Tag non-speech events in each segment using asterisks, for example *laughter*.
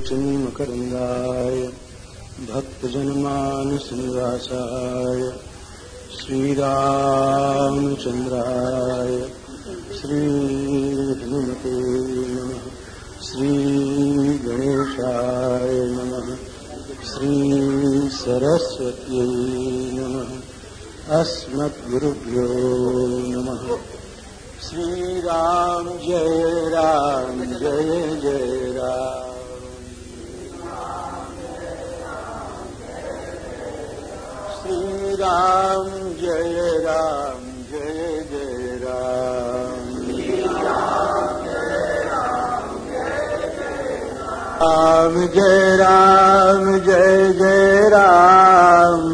मकरन्दाय भक्तजनमानसनिवासाय श्रीरामचन्द्राय श्रीहनुमते नमः, श्रीगणेशाय नमः, श्रीसरस्वत्यै नमः, अस्मद्गुरुभ्यो नमः। श्रीराम जय राम, जय जय राम। राम जय राम जय जय राम। राम जय राम जय जय राम।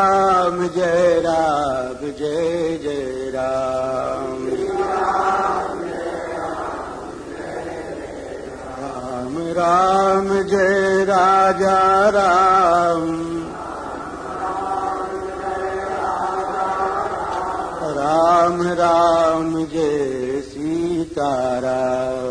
जय राम जय जय राम। राम राम जय राजा राम। राम राम जय सीताराम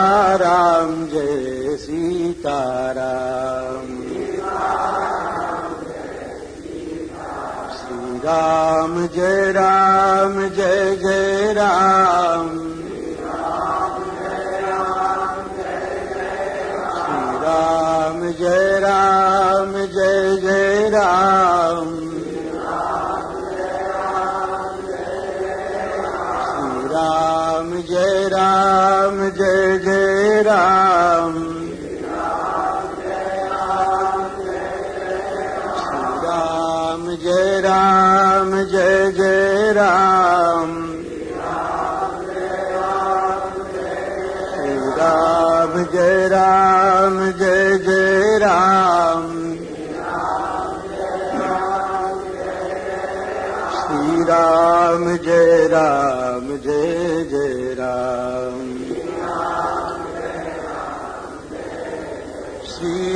सीताराम जय सीताराम श्री राम जय राम जय जय राम राम। राम जय राम, जय जय राम। राम जय राम, जय जय राम। श्री राम जय राम, जय जय राम।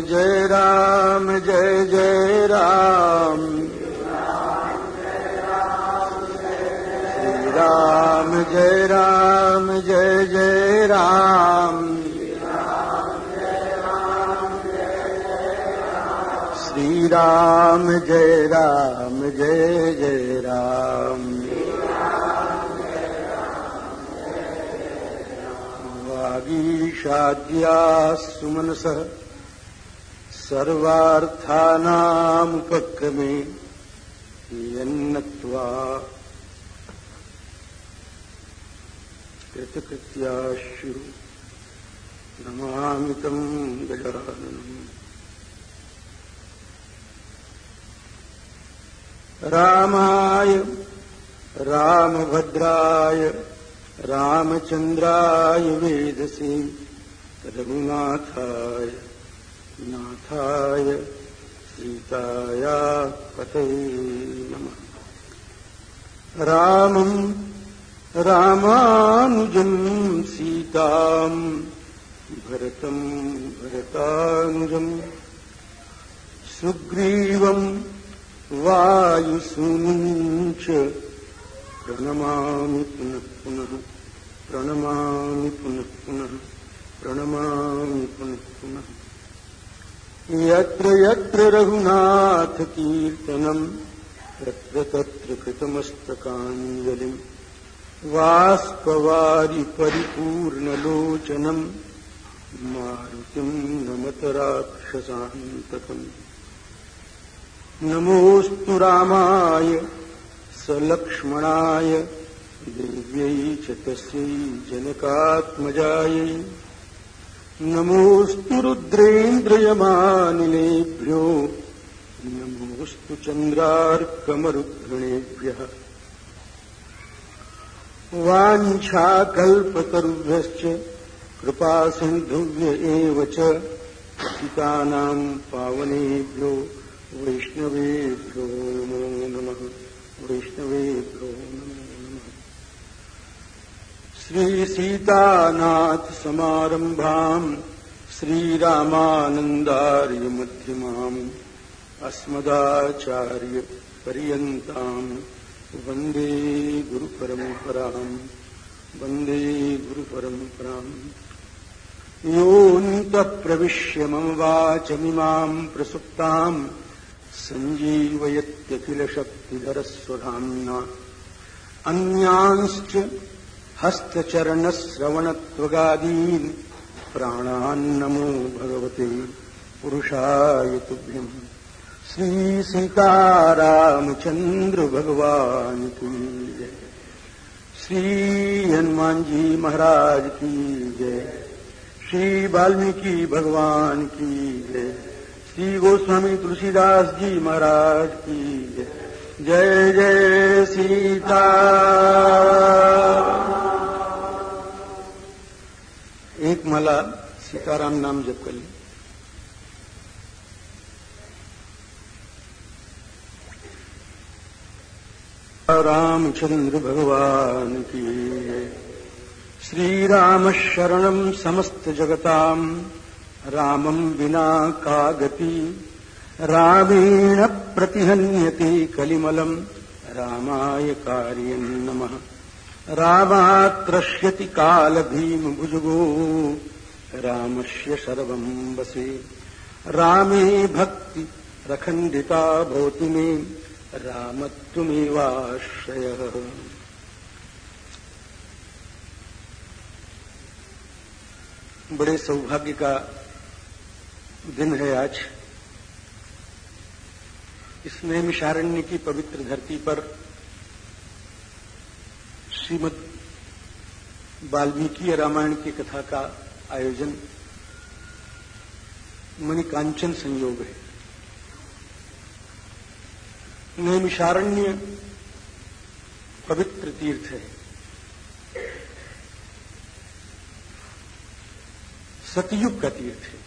जय राम, जय जय राम। राम, जय राम, जय जय राम। श्री राम, जय राम, जय जय राम। वागीशाद्या सुमनसः। सर्वार्थानामुपक्रमे यन्नत्वा कृतकृत्याशु नमामि तम् गजाननम्। रामाय रामभद्राय रामचन्द्राय वेदसे रघुनाथाय। नाथाय सीताया पतये नमः। रामम् रामानुजम् सीताम् भरतम् भरतानुजम्। सुग्रीवम् वायुसूनुम् प्रणमामि पुनः पुनः, प्रणमामि पुनः पुनः, प्रणमामि पुनः पुनः। यत्र यत्र रघुनाथकीर्तनम् तत्र तत्र कृतमस्तकाञ्जलिम् वाष्पवारि परिपूर्णलोचनम् मारुतिम् नमत राक्षसान्तकम् नमोऽस्तु रामाय, सलक्ष्मणाय, देव्यै च तस्यै नमोऽस्तु रुद्रेन्द्रयमानिलेभ्यो नमोऽस्तु चन्द्रार्कमरुद्गणेभ्यः वाञ्छाकल्पतरुभ्यश्च, कृपासिन्धुभ्य एव च पितानाम् पावनेभ्यो, वैष्णवेभ्यो नमो नमः। वैष्णवेभ्यो नमः। श्रीसीतानाथसमारम्भाम् श्रीरामानन्दार्यमध्यमाम् अस्मदाचार्यपर्यन्ताम् वन्दे गुरुपरम्पराम् वन्दे गुरुपरम्पराम् योऽन्तः प्रविश्य मम वाचमिमाम् प्रसुप्ताम् सञ्जीवयत्यखिलशक्तिधरस्वधाम्ना। अन्यांश्च हस्तचरणश्रवणत्वगादीन् प्राणान्नमो भगवते पुरुषाय तुभ्यम् श्रीसीतारामचन्द्र भगवान् की जय। श्री हनुमान जी महाराज की जय। श्री वाल्मीकि भगवान की जय। श्री गोस्वामी तुलसीदास जी महाराज की जय। जय जय सीता। एक माला सीताराम नाम जप कर ली। रामचंद्र भगवान की श्री राम शरणम समस्त जगताम रामम विना का गति। रामेण प्रतिहन्यते कलिमलम रामाय कार्यं नमः। रामात्रश्यति काल भीम भुजगो रामस्य सर्वं वसे। रामे भक्ति रखण्डिता भवतु मे। रामत्वमेवाश्रयः। बड़े सौभाग्य का दिन है आज। इस नैमिषारण्य की पवित्र धरती पर श्रीमद वाल्मीकि रामायण की कथा का आयोजन मणिकांचन संयोग है। नैमिषारण्य पवित्र तीर्थ है। सतयुग का तीर्थ है।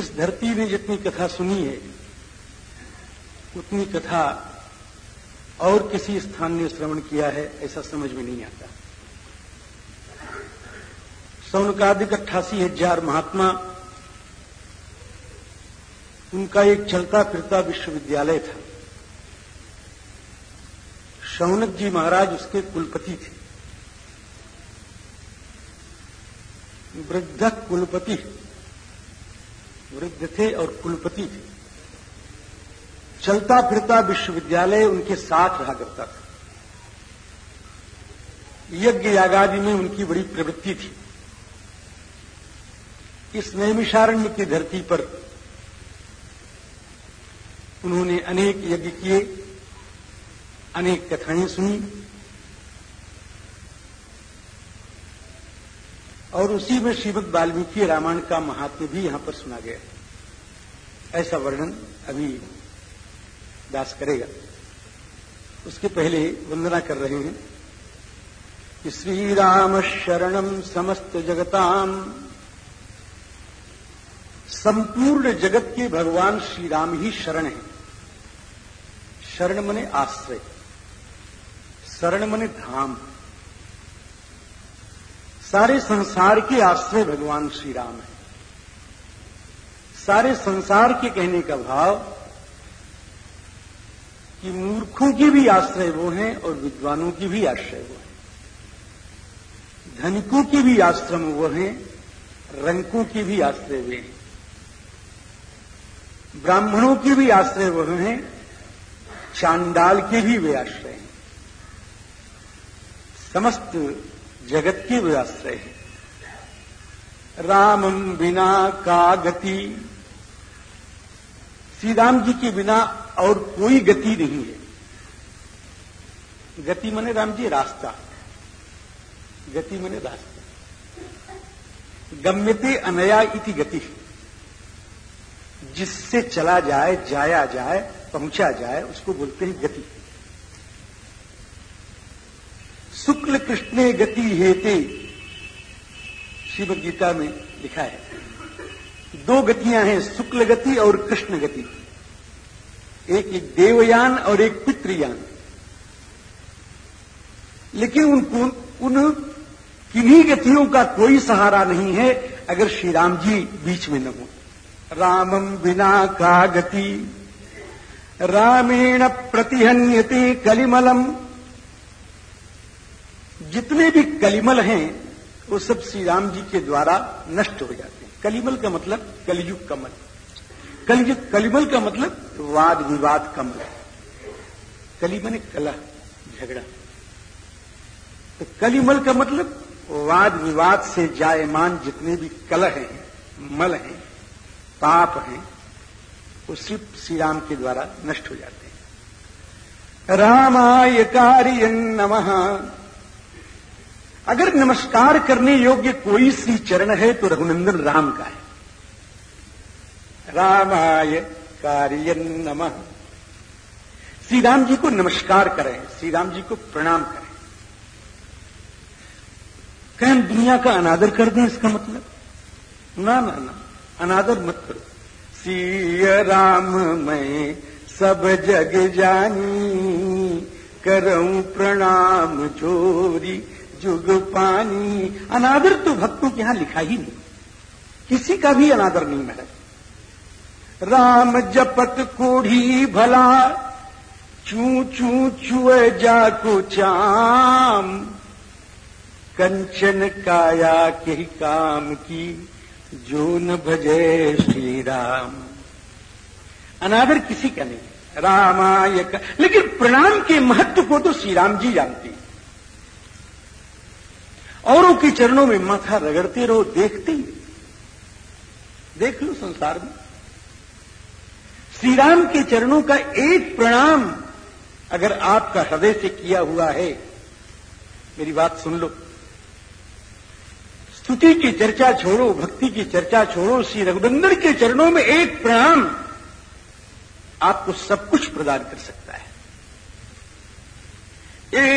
इस धरती ने जितनी कथा सुनी है उतनी कथा और किसी स्थान ने श्रवण किया है, ऐसा समझ में नहीं आता। सौनकादिक अट्ठासी हज़ार महात्मा, उनका एक चलता फिरता विश्वविद्यालय था। शौनक जी महाराज उसके कुलपति थे। वृद्ध कुलपति, वृद्ध थे और कुलपति थे। चलता फिरता विश्वविद्यालय उनके साथ रहा करता था। यज्ञ यागादि में उनकी बड़ी प्रवृत्ति थी। इस नैमिषारण्य की धरती पर उन्होंने अनेक यज्ञ किए, अनेक कथाएँ सुनी, और उसी में श्रीमद वाल्मीकि रामायण का महात्म्य भी यहाँ पर सुना गया। ऐसा वर्णन अभी दास करेगा। उसके पहले वंदना कर रहे हैं। कि श्री राम शरणम समस्त जगताम संपूर्ण जगत के भगवान श्री राम ही शरण है। शरण मने आश्रय, शरण मने धाम। सारे संसार के आश्रय भगवान श्री राम है। सारे संसार के कहने का भाव कि मूर्खों की भी आश्रय वो हैं और विद्वानों की भी आश्रय वो हैं। धनिकों की भी आश्रम वो हैं, रंकों की भी आश्रय वे हैं। ब्राह्मणों की भी आश्रय वो हैं, चांडाल के भी वे आश्रय हैं। समस्त जगत के वे आश्रय हैं। रामम बिना का गति श्री राम जी के बिना और कोई गति नहीं है। गति मने राम जी, रास्ता। गति मने रास्ता। गम्यते अनया इति गति। जिससे चला जाए, जाया जाए, पहुँचा जाए, उसको बोलते हैं गति। शुक्ल कृष्ण गति हेते गीता में लिखा है। दो गतियाँ हैं, शुक्ल गति और कृष्ण गति। एक एक देवयान और एक पितृयान। लेकिन उन उन किन्हीं गतियों का कोई सहारा नहीं है अगर श्री राम जी बीच में न हो। रामम बिना का गति रामेण प्रतिहन्यते कलिमलम। जितने भी कलिमल हैं, वो सब श्री राम जी के द्वारा नष्ट हो जाते हैं। कलिमल का मतलब कलयुग कमल कलयुग कलिमल का मतलब वाद विवाद कमल कलिमल कला झगड़ा। तो कलिमल का मतलब वाद विवाद से जायमान जितने भी कलह हैं, मल हैं, पाप हैं, वो सिर्फ़ श्री राम के द्वारा नष्ट हो जाते हैं। रामाय कार्य नम। अगर नमस्कार करने योग्य कोई श्री चरण है तो रघुनंदन राम का है। रामाय कार्य नमः। श्री राम जी को नमस्कार करें श्री राम जी को प्रणाम करें। कहें दुनिया का अनादर कर दें इसका मतलब? ना ना ना, अनादर मत करो। सीय राम, मैं सब जग जानी, करऊं प्रणाम जोरी जुग पानी। अनादर तो भक्तों के यहाँ लिखा ही नहीं। किसी का भी अनादर नहीं मेरा राम जपत कोढ़ी भला, चू चू चुए जाको चाम। कंचन काया के काम की जो न भजे श्री राम अनादर किसी का नहीं रामाय का लेकिन प्रणाम के महत्व को तो श्री राम जी जानते। औरों के चरणों में माथा रगड़ते रहो, देखते ही। देख लो संसार में। श्री राम के चरणों का एक प्रणाम अगर आपका हृदय से किया हुआ है, मेरी बात सुन लो। स्तुति की चर्चा छोड़ो, भक्ति की चर्चा छोड़ो, श्री रघुनंदन के चरणों में एक प्रणाम आपको सब कुछ प्रदान कर सकता है।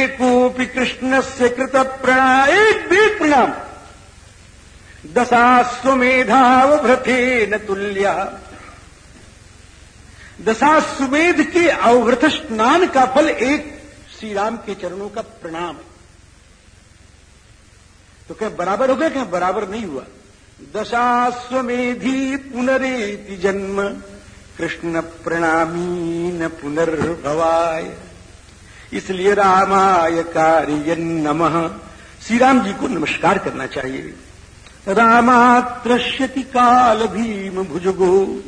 एकोपि कृष्ण से कृत प्रणाम एक भी प्रणाम। दशाश्वमेधाव भ्रथे न तुल्य। दशाश्वमेध के अवृत स्नान का फल एक श्री राम के चरणों का प्रणाम है। तो क्या बराबर हो गया, क्या बराबर नहीं हुआ? दशाश्वमेधी पुनरेति जन्म, कृष्ण प्रणामी न पुनर्भवाय। इसलिए रामाय कार्य नमः। श्री राम जी को नमस्कार करना चाहिए। रामात्रश्यति काल भीम भुजगो।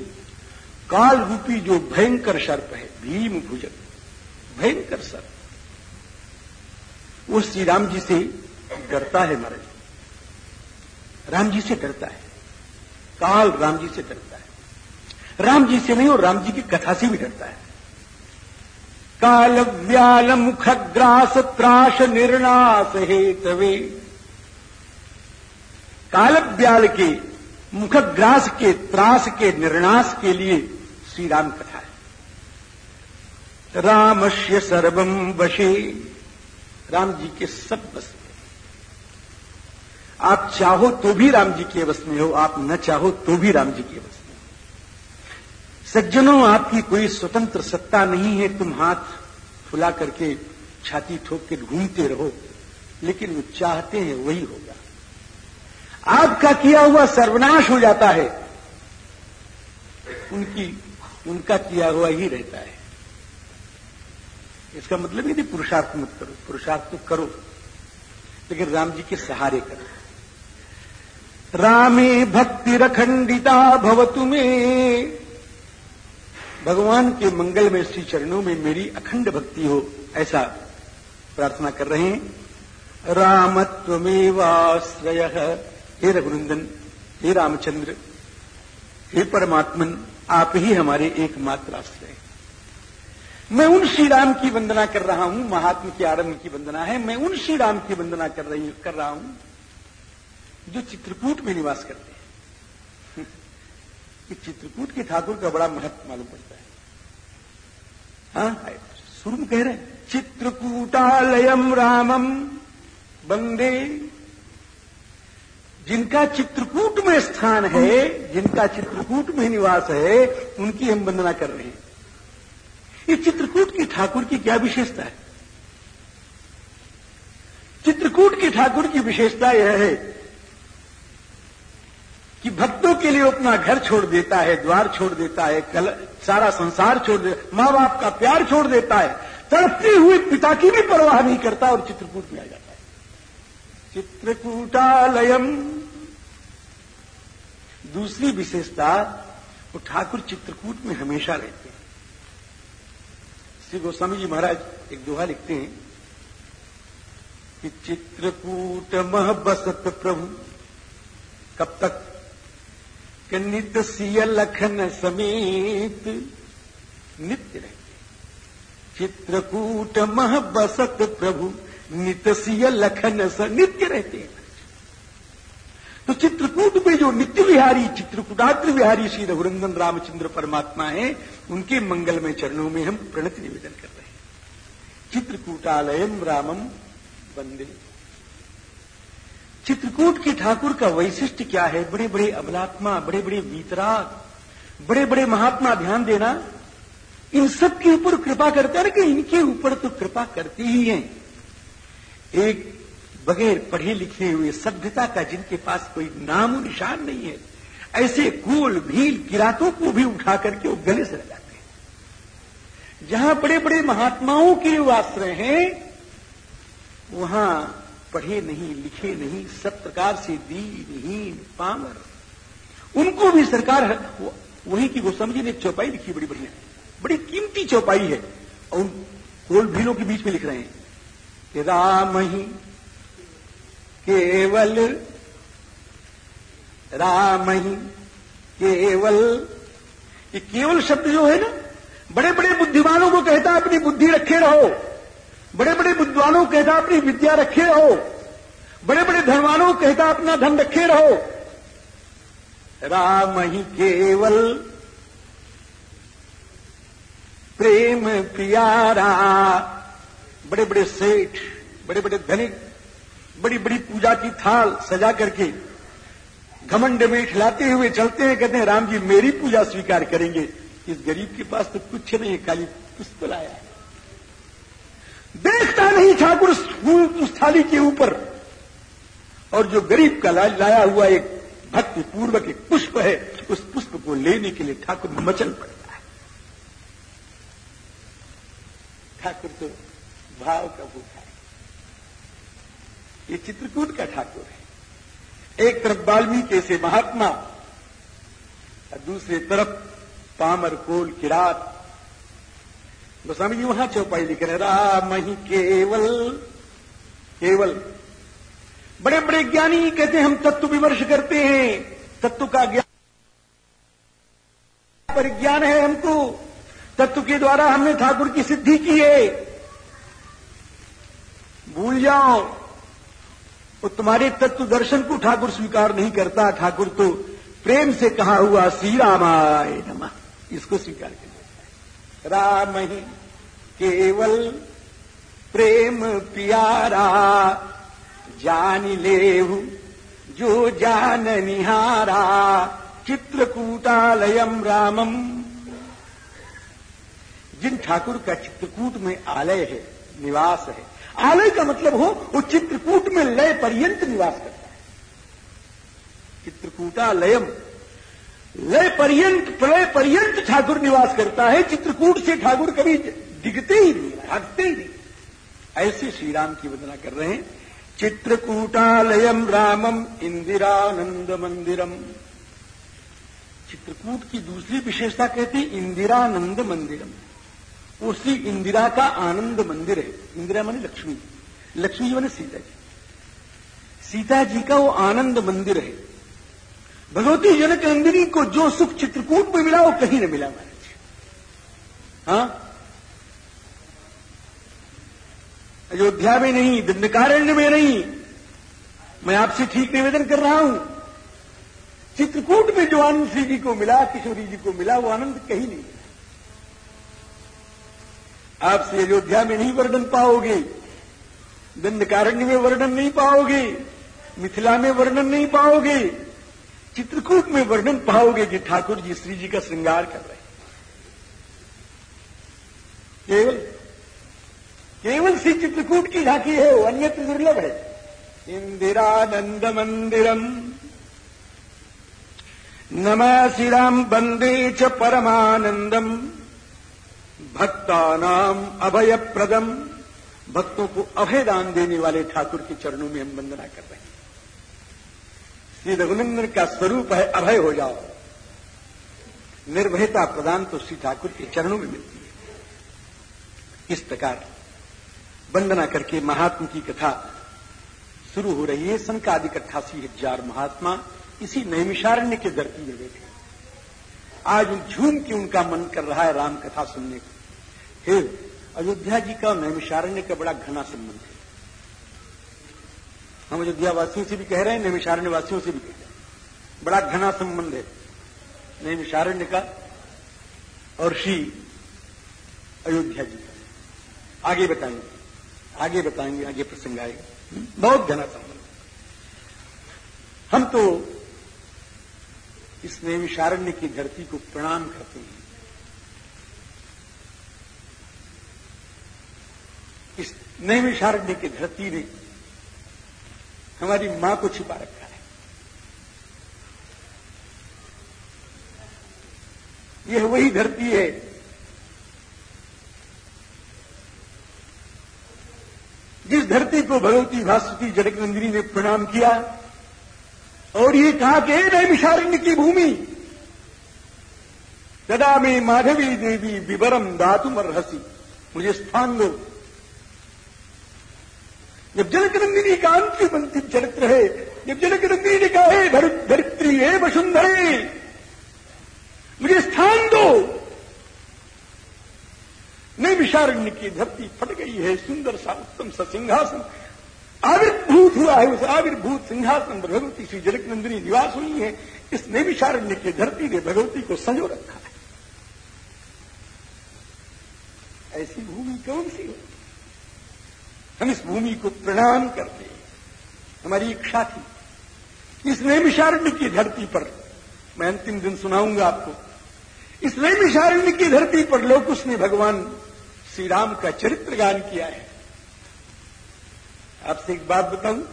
काल रूपी जो भयंकर सर्प है, भीम भुजग, भयंकर सर्प। वो श्री राम जी से डरता है महाराज राम जी से डरता है। काल राम जी से डरता है। राम जी से नहीं, और राम जी की कथा से भी डरता है। काल व्याल मुखग्रास त्रास निर्णास हेतवे। काल व्याल के मुखग्रास के, त्रास के निर्णास के लिए श्री राम कथा है। रामस्य सर्वम वशे। राम जी के सब बस में। आप चाहो तो भी राम जी के वश में हो, आप न चाहो तो भी राम जी के वश में सज्जनों, आपकी कोई स्वतंत्र सत्ता नहीं है, तुम हाथ फुला करके छाती ठोक के घूमते रहो, लेकिन वो चाहते हैं वही होगा। आपका किया हुआ सर्वनाश हो जाता है। उनकी उनका किया हुआ ही रहता है। इसका मतलब नहीं पुरुषार्थ मत करो, पुरुषार्थ तो करो, लेकिन राम जी के सहारे करो। रामे भक्ति रखंडिता भवतु में। भगवान के मंगल में श्री चरणों में मेरी अखंड भक्ति हो, ऐसा प्रार्थना कर रहे हैं। रामत्वमेवाश्रय। हे रघुनंदन, हे रामचंद्र, हे परमात्मन आप ही हमारे एकमात्र आश्रय हैं। मैं उन श्री राम की वंदना कर रहा हूँ, महात्मा के आरंभ की वंदना है। मैं उन श्री राम की वंदना कर रही, कर रहा हूँ, जो चित्रकूट में निवास करते हैं। *laughs* कि चित्रकूट के ठाकुर का बड़ा महत्व मालूम पड़ता है। हाँ शुरू में कह रहे हैं, चित्रकूटालयम रामम बंदे जिनका चित्रकूट में स्थान है जिनका चित्रकूट में निवास है उनकी हम वंदना कर रहे हैं। ये चित्रकूट की ठाकुर की क्या विशेषता है? चित्रकूट की ठाकुर की विशेषता यह है कि भक्तों के लिए अपना घर छोड़ देता है द्वार छोड़ देता है कल, सारा संसार छोड़ देता माँ बाप का प्यार छोड़ देता है तड़पते हुए पिता की भी परवाह नहीं करता और चित्रकूट में आ जाता चित्रकूटालयम। दूसरी विशेषता, वो ठाकुर चित्रकूट में हमेशा रहते हैं। श्री गोस्वामी जी महाराज एक दोहा लिखते हैं कि चित्रकूट मह बसत प्रभु, कब तक? कि नित्य सिय लखन समेत नित्य रहते चित्रकूट मह बसत प्रभु नित्य लखन स नित्य रहते हैं। तो चित्रकूट में जो नित्य विहारी चित्रकूटाग्र विहारी श्री रघुरंदन रामचंद्र परमात्मा है, उनके मंगलमय चरणों में हम प्रणति निवेदन कर रहे हैं। चित्रकूटालयम रामम वंदे चित्रकूट के ठाकुर का वैशिष्ट क्या है? बड़े बड़े अबलात्मा बड़े बड़े वीतराग बड़े बड़े महात्मा ध्यान देना, इन सब के ऊपर कृपा करते हैं कि इनके ऊपर तो कृपा करती ही है। एक बगैर पढ़े लिखे हुए सभ्यता का जिनके पास कोई नाम निशान नहीं है, ऐसे कूल, भील किरातों को भी उठा करके वो गले से लगाते हैं। जहाँ बड़े बड़े महात्माओं के आश्रय हैं, वहाँ पढ़े नहीं, लिखे नहीं, सब प्रकार से दीनहीन, पामर। उनको भी सरकार वही की गोस्वामी जी ने चौपाई लिखी बड़ी बढ़िया, बड़ी कीमती चौपाई है, और उन कोल, भीलों के बीच में लिख रहे हैं। कि राम ही केवल, राम ही केवल। ये केवल शब्द जो है ना बड़े बड़े बुद्धिमानों को कहता अपनी बुद्धि रखे रहो। बड़े बड़े विद्वानों को कहता अपनी विद्या रखे रहो। बड़े बड़े धनवानों को कहता अपना धन रखे रहो। राम ही केवल। प्रेम प्यारा बड़े बड़े सेठ बड़े बड़े धनिक बड़ी बड़ी पूजा की थाल सजा करके घमंड में खिलाते हुए चलते हैं, कहते हैं, राम जी, मेरी पूजा स्वीकार करेंगे। इस गरीब के पास तो कुछ नहीं है, खाली पुष्प लाया है। देखता नहीं ठाकुर उस थाली के ऊपर। और जो गरीब का लाया हुआ एक भक्ति पूर्वक एक पुष्प है, उस पुष्प को लेने के लिए ठाकुर मचल पड़ता है। ठाकुर तो भाव का भूखा है ये चित्रकूट का ठाकुर है। एक तरफ़ वाल्मीकि से महात्मा, और दूसरी तरफ़ पामर कोल किरात गोस्वामी जी वहाँ चौपाई लिख रहे राम ही केवल केवल। बड़े बड़े ज्ञानी कहते हैं, हम तत्व विमर्श करते हैं, तत्व का ज्ञान। परिज्ञान है हमको। तत्व के द्वारा हमने ठाकुर की सिद्धि की है। भूल जाओ। वो तुम्हारे तत्व दर्शन को ठाकुर स्वीकार नहीं करता। ठाकुर तो प्रेम से कहा हुआ श्री रामाय नमा। इसको स्वीकार कर राम ही केवल प्रेम प्यारा, जान लेहु जो जान निहारा, चित्रकूटालयम रामम। जिन ठाकुर का चित्रकूट में आलय है, निवास है आलय का मतलब हो, वो चित्रकूट में लय पर्यंत निवास करता है। चित्रकूटालयम। लय पर्यंत, प्रलय पर्यंत ठाकुर निवास करता है, चित्रकूट से ठाकुर कभी दिखते ही नहीं हटते ही नहीं। ऐसे श्री राम की वंदना कर रहे हैं, चित्रकूटालयम रामम इंदिरानंद मंदिरम। चित्रकूट की दूसरी विशेषता कहते हैं इंदिरानंद मंदिरम। उसी इंदिरा का आनंद मंदिर है। इंदिरा मानी लक्ष्मी। जी लक्ष्मी जी माने सीता जी। सीता जी का वो आनंद मंदिर है। भगवती जनक नंदिनी को जो सुख चित्रकूट में मिला, वो कहीं नहीं मिला महाराज हाँ? अयोध्या में नहीं, दंडकारण्य में नहीं। मैं आपसे ठीक निवेदन कर रहा हूँ। चित्रकूट में जो आनंद श्री जी को मिला, किशोरी जी को मिला, वो आनंद कहीं नहीं आपसे अयोध्या में नहीं वर्णन पाओगे, दंडकारण्य में वर्णन नहीं पाओगे, मिथिला में वर्णन नहीं पाओगे, चित्रकूट में वर्णन पाओगे कि ठाकुर जी श्री जी का श्रृंगार कर रहे केवल केवल श्री चित्रकूट की झांकी है, वो अन्यत्र दुर्लभ है। इंदिरानंद मंदिरम नमशिराम बंदे च परमानंदम। भक्तानाम अभयप्रदम। भक्तों को अभय दान देने वाले ठाकुर के चरणों में हम वंदना कर रहे हैं। श्री रघुनंदन का स्वरूप है अभय हो जाओ। निर्भयता प्रदान तो श्री ठाकुर के चरणों में मिलती है। इस प्रकार वंदना करके महात्मा की कथा शुरू हो रही है। सन संकादिक अट्ठासी हज़ार महात्मा इसी नैमिषारण्य के धरती में बैठे आज झूम के उनका मन कर रहा है राम कथा सुनने को। फिर अयोध्या जी का नैमिषारण्य का बड़ा घना संबंध है। हम अयोध्या वासियों से भी कह रहे हैं नैमिषारण्य वासियों से भी कह रहे हैं। बड़ा घना संबंध है। नैमिषारण्य का और श्री अयोध्या जी का। आगे बताएँगे आगे बताएँगे, आगे प्रसंग आएगा। बहुत घना संबंध हम तो इस नैमिषारण्य की धरती को प्रणाम करते हैं। इस नैमिषारण्य की धरती ने हमारी माँ को छिपा रखा है। यह वही धरती है जिस धरती को भगवती भास्वती जनक नंदिनी ने प्रणाम किया और ये कहा कि नैमिषारण्य की भूमि, तदा में माधवी देवी विवरम दातुम अर्हसी मुझे स्थान दो। जब जनक नंदिनी का अंतिम अंतिम चरित्र है जब जनक नंदिनी ने कहा धरित्री है वसुंधरे मुझे स्थान दो। नैमिषारण्य की धरती फट गई है, सुंदर सा उत्तम सा सिंहासन। आविर्भूत हुआ है उस आविर्भूत सिंहासन पर भगवती श्री जनक नंदिनी निवास हुई है। इस नैमिषारण्य की धरती ने भगवती को संजो रखा है। ऐसी भूमि कौन सी होती हम इस भूमि को प्रणाम करते हमारी इच्छा थी। इस नैमिषारण्य की धरती पर, मैं अंतिम दिन सुनाऊँगा आपको, इस नैमिषारण्य की धरती पर लोग उसने भगवान श्री राम का चरित्र गान किया है। आपसे एक बात बताऊँ?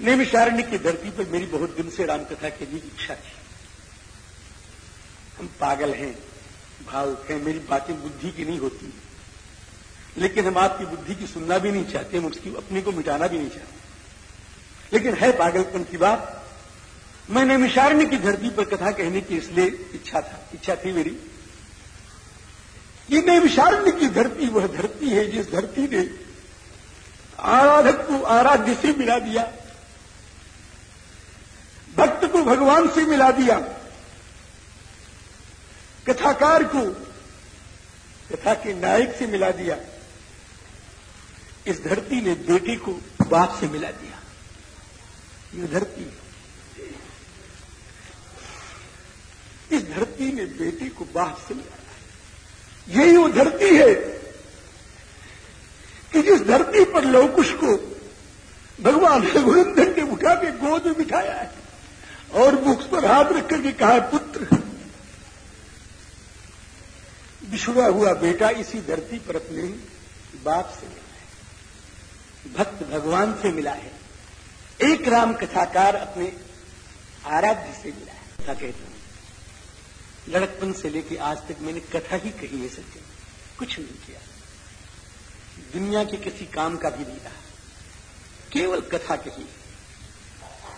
नैमिषारण्य की धरती पर मेरी बहुत दिन से रामकथा की इच्छा थी। हम पागल हैं, भावुक हैं, मेरी बातें बुद्धि की नहीं होती। लेकिन हम आपकी बुद्धि की सुनना भी नहीं चाहते, हम उसकी, अपने को मिटाना भी नहीं चाहते। लेकिन है पागलपन की बात। मैंने मिशारण्य की धरती पर कथा कहने की इसलिए इच्छा था, इच्छा थी मेरी। ये नैविशारण्य की धरती, वह धरती है जिस धरती ने आराधक को आराध्य से मिला दिया। भक्त को भगवान से मिला दिया। कथाकार को, कथा के नायक से मिला दिया। इस धरती ने बेटी को बाप से मिला दिया। ये धरती इस धरती ने बेटी को बाप से मिलाया यही वो धरती है कि जिस धरती पर लवकुश को भगवान रघुनंदन ने उठा के गोद में बिठाया है और मुख पर हाथ रख करके कहा, पुत्र बिछुड़ा हुआ बेटा इसी धरती पर अपने बाप से मिला। भक्त भगवान से मिला है। एक राम कथाकार अपने आराध्य से मिला है। कथा कहता हूँ। लड़कपन से लेकर आज तक मैंने कथा ही कही है सत्य कुछ नहीं किया। दुनिया के किसी काम का भी नहीं रहा। केवल कथा कही।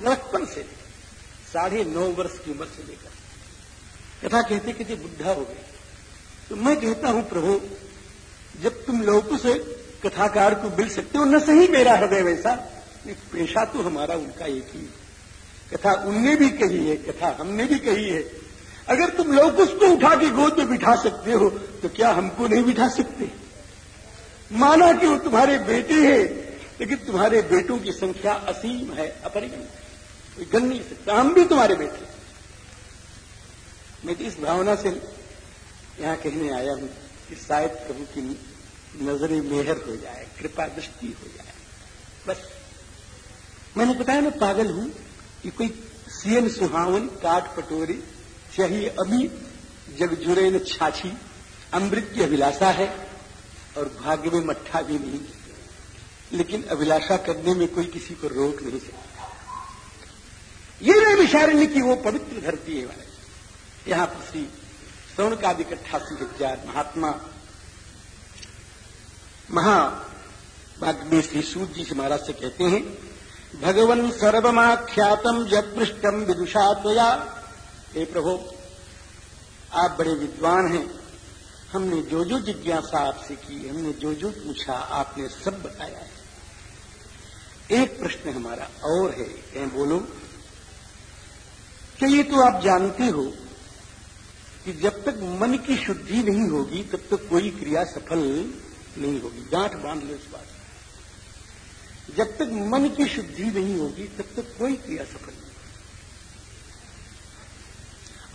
लड़कपन से लेकर साढ़े नौ वर्ष की उम्र से लेकर। कथा कहते कि कहते बुढ़ा हो गए तो मैं कहता हूँ, प्रभु, जब तुम लोगों से कथाकार को मिल सकते हो। न सही मेरा हृदय वैसा। पेशा तो हमारा, उनका एक ही। कथा उनने भी कही है, कथा हमने भी कही है। अगर तुम लोग उसको उठा के गोद में बिठा सकते हो तो क्या हमको नहीं बिठा सकते? माना कि वो तुम्हारे बेटे हैं, लेकिन तुम्हारे बेटों की संख्या असीम है अपरिगण कोई गण नहीं सकता हम भी तुम्हारे बेटे मैं इस भावना से यहाँ कहने आया हूँ कि शायद प्रभु की नज़रें मेहर हो जाए, कृपा दृष्टि हो जाए। बस, मैंने बताया मैं पागल हूँ कि कोई सीएन सुहावन, काट पटोरी चाहिए अभी, जग जुरे न छाछी, अमृत की अभिलाषा है और भाग्य में मट्ठा भी नहीं। लेकिन अभिलाषा करने में कोई किसी को रोक नहीं सकता। ये रे विशारण्य की वो पवित्र धरती है। वाले यहाँ पर श्री स्वर्ण का अठासी हज़ार महात्मा महाभाग्य में श्री सूर्य जी से महाराज से कहते हैं, भगवन सर्वमाख्यातम जब पृष्ठम विदुषा त्वया। हे प्रभो, आप बड़े विद्वान हैं। हमने जो जो जिज्ञासा आपसे की, हमने जो जो पूछा, आपने सब बताया है। एक प्रश्न हमारा और है कहें बोलो कि ये तो आप जानते हो कि जब तक मन की शुद्धि नहीं होगी, तब तक तो कोई क्रिया सफल नहीं होगी, गांठ बाँध लो इस बात जब तक मन की शुद्धि नहीं होगी, तब तक कोई क्रिया सफल नहीं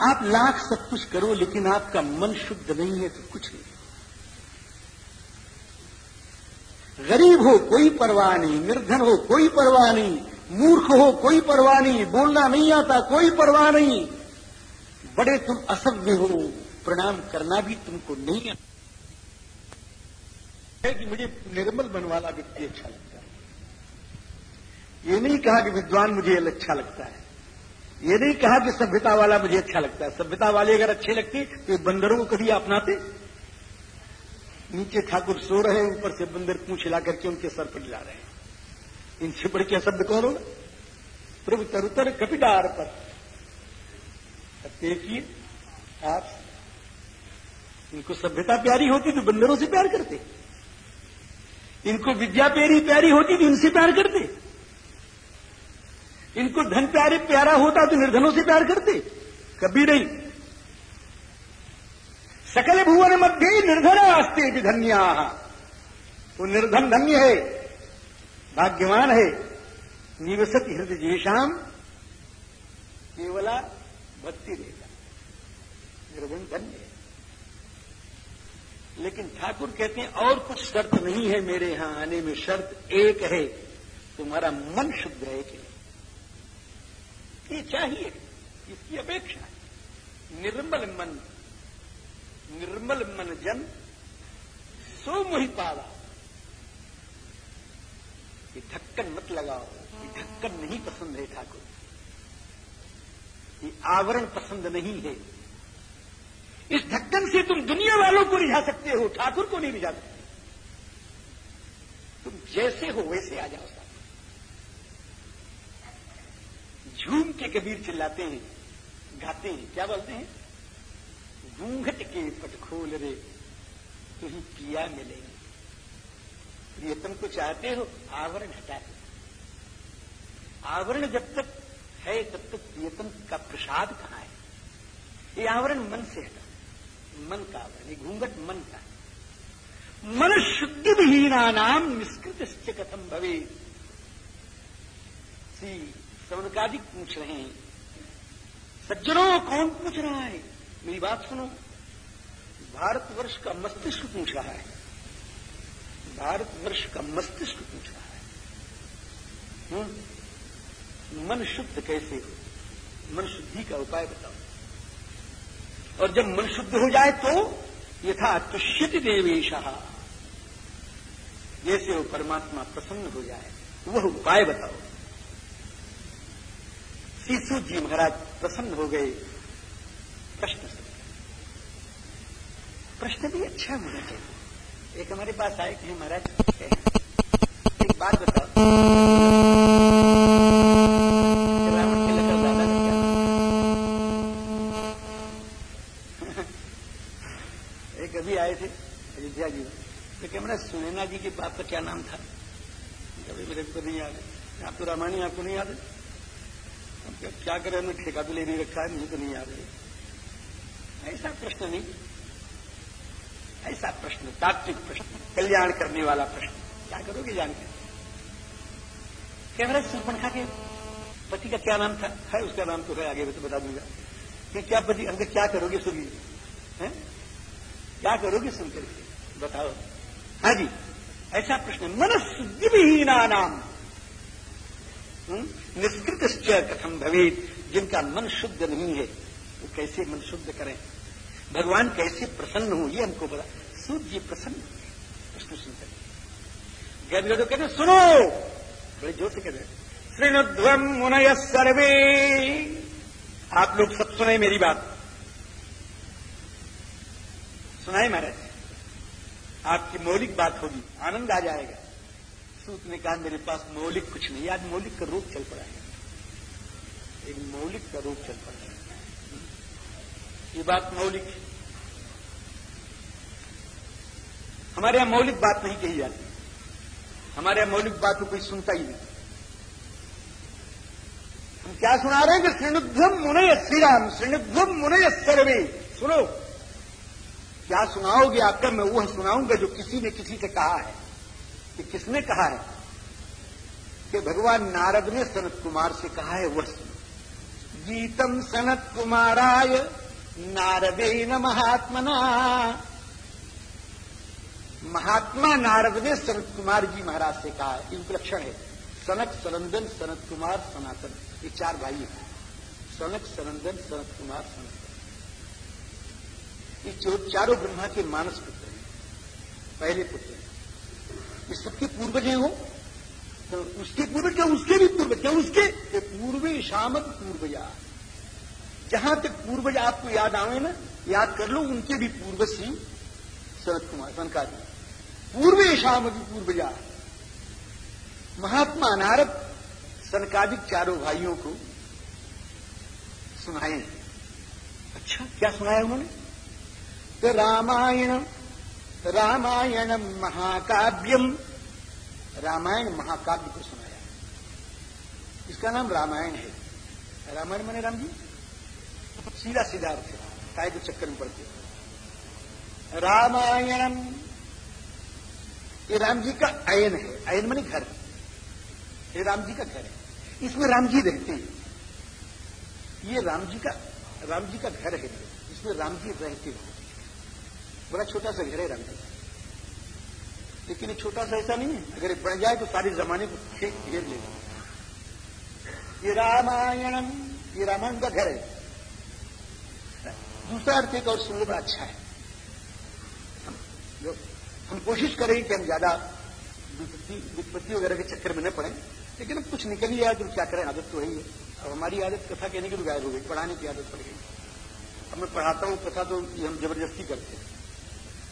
आप लाख सब कुछ करो, लेकिन आपका मन शुद्ध नहीं है तो कुछ नहीं। गरीब हो, कोई परवाह नहीं। निर्धन हो, कोई परवाह नहीं। मूर्ख हो, कोई परवाह नहीं। बोलना नहीं आता, कोई परवाह नहीं। बड़े तुम असभ्य हो, प्रणाम करना भी तुमको नहीं आता। है कि मुझे निर्मल मन वाला व्यक्ति अच्छा लगता है। ये नहीं कहा कि विद्वान मुझे अच्छा लगता है। ये नहीं कहा कि सभ्यता वाला मुझे अच्छा लगता है। सभ्यता वाले अगर अच्छे लगते तो बंदरों को कभी अपनाते। नीचे ठाकुर सो रहे हैं, ऊपर से बंदर पूछ हिला करके उनके सर पर ला रहे हैं। इनसे बढ़ के शब्द कौन होगा? प्रभु तरुतर कपिडार पर। देखिए, आप इनको सभ्यता प्यारी होती तो बंदरों से प्यार करते। इनको विद्या प्यारी प्यारी होती तो इनसे प्यार करते। इनको धन प्यारे प्यारा होता तो निर्धनों से प्यार करते। कभी नहीं। सकल भुवन मध्य निर्धन आस्ते विधन्या वो निर्धन धन्य है, भाग्यवान है। निवसत हृदय जेशाम केवला भक्ति देता। निर्धन धन्य। लेकिन ठाकुर कहते हैं, और कुछ शर्त नहीं है मेरे यहाँ आने में। शर्त एक है, तुम्हारा मन शुद्ध है कि ये चाहिए, इसकी अपेक्षा है। निर्मल मन निर्मल मन जन, सो मोहि पावा। ये ढक्कन मत लगाओ, ये ढक्कन नहीं पसंद है ठाकुर। ये आवरण पसंद नहीं है। इस ढक्कन से तुम दुनिया वालों को रिझा सकते हो, ठाकुर को नहीं रिझा सकते। तुम जैसे हो, वैसे आ जाओ झूम के कबीर चिल्लाते हैं, गाते हैं, क्या बोलते हैं? घूंघट के पट खोल रे, तुम पिया मिलेंगे। प्रियतम को चाहते हो, आवरण हटा दो आवरण जब तक है, तब तक प्रियतम का प्रसाद कहाँ है? ये आवरण मन से हटा मन का आवरण घूंघट मन का मन शुद्धि विहीना नाम निष्कृत कथम भवे श्री सवनकादिक पूछ रहे हैं, सज्जनों, कौन पूछ रहा है? मेरी बात सुनो। भारतवर्ष का मस्तिष्क पूछ रहा है। भारतवर्ष का मस्तिष्क पूछ रहा है। हुँ? हम्म? मन शुद्ध कैसे हो? मन शुद्धि का उपाय बताओ। और जब मन शुद्ध हो जाए तो यथा तुष्यति देवेश। जैसे वो परमात्मा प्रसन्न हो जाए। वह उपाय बताओ। शिशु जी महाराज प्रसन्न हो गए। प्रश्न से प्रश्न भी अच्छा होना चाहिए। एक हमारे पास आए थे महाराज। एक बात बताओ रावण के लगा दादा ने क्या एक अभी आए थे अयोध्या जी में तो क्या मेरा सुनैना जी के बाप का क्या नाम था? कभी मेरे को नहीं याद है। आप तो रामायणी आपको नहीं याद है? क्या करें? हमने ठेका तो ले नहीं रखा है, मुझे तो नहीं याद है। ऐसा प्रश्न नहीं। ऐसा प्रश्न, तात्विक प्रश्न, कल्याण करने वाला प्रश्न। क्या करोगे जानकर? कैमरा मेरा सुर्पणखा के पति का क्या नाम था? है, उसका नाम तो है, आगे तो बता दूँगा। कि क्या पति अंदर क्या करोगे सुनिए? क्या करोगे सुनकर? बताओ। हाँ जी। ऐसा प्रश्न मन शुद्धि विहीना नाम निष्कृत कथम भवे जिनका मन शुद्ध नहीं है, वो कैसे मन शुद्ध करें? भगवान कैसे प्रसन्न हो, ये हमको बता सूर्य जी प्रसन्न प्रश्न सुनकर गए तो कहते सुनो! बड़े ज़ोर से कहते श्रीनुध्वम मुनय सर्वे। आप लोग सब सुने मेरी बात। सुनाए महाराज। आपकी मौलिक बात होगी, आनंद आ जाएगा। सूत ने कहा, मेरे पास मौलिक कुछ नहीं, आज मौलिक का रूप चल पड़ा है। एक मौलिक का रूप चल पड़ा है। ये बात मौलिक है। हमारे यहाँ मौलिक बात नहीं कही जाती। हमारे यहाँ मौलिक बात को कोई सुनता ही नहीं। हम क्या सुना रहे हैं कि श्रीणुध्वम मुनय श्रीराम श्रीणुध्वम मुनय सर्वे सुनो। क्या सुनाओगे आपका? मैं वह सुनाऊँगा जो किसी ने किसी से कहा है। कि किसने कहा है? कि भगवान नारद ने सनत कुमार से कहा है, वह सुनो। गीतम सनत कुमाराय नारदे न महात्मना। महात्मा नारद ने सनत कुमार जी महाराज से कहा है। उपलक्षण है। सनक सनंदन, सनत कुमार, सनातन। ये चार भाई हैं। सनक सनंदन, सनत कुमार, सनातन। ये चारों ब्रह्मा के मानस पुत्र हैं, पहले पुत्र हैं। ये सबके पूर्वज हैं वो। तो उसके पूर्वज क्या उसके भी पूर्वज? क्या उसके? पूर्वे शामक पूर्वजा। जहाँ तक पूर्वज आपको याद आवे ना, याद कर लो, उनके भी पूर्वज श्री शरद कुमार सनकारी पूर्वे शामक पूर्वजा। महात्मा नारद सनकादिक चारों भाइयों को सुनाए अच्छा क्या सुनाया उन्होंने? तो रामायण रामायण महाकाव्यम। रामायण महाकाव्य को सुनाया। इसका नाम रामायण है। रामायण मैंने राम जी? सीधा सीधा अर्थ काय को चक्कर में पड़ते रामायणम, ये राम जी का अयन है। अयन मैंने घर। ये राम जी का घर है। इसमें राम जी रहते हैं। ये राम जी का, राम जी का घर है। इसमें राम जी रहते हैं। बड़ा छोटा सा घर राम लेकिन छोटा सा ऐसा नहीं है। अगर बढ़ जाए तो सारे जमाने को घेर लेगा। ये रामायणम ये रामायण का घर है। दूसरा अर्थ एक और सुनने बड़ा अच्छा है। हम जो हम कोशिश करें कि हम ज़्यादा विपत्ति वगैरह के चक्कर में न पड़े। लेकिन अब कुछ निकल ही आया तो क्या करें? आदत तो वही है अब हमारी आदत कथा कहने की तो गायब हो गई, पढ़ाने की आदत पड़ गई। अब मैं पढ़ाता हूँ, कथा तो हम ज़बरदस्ती करते हैं।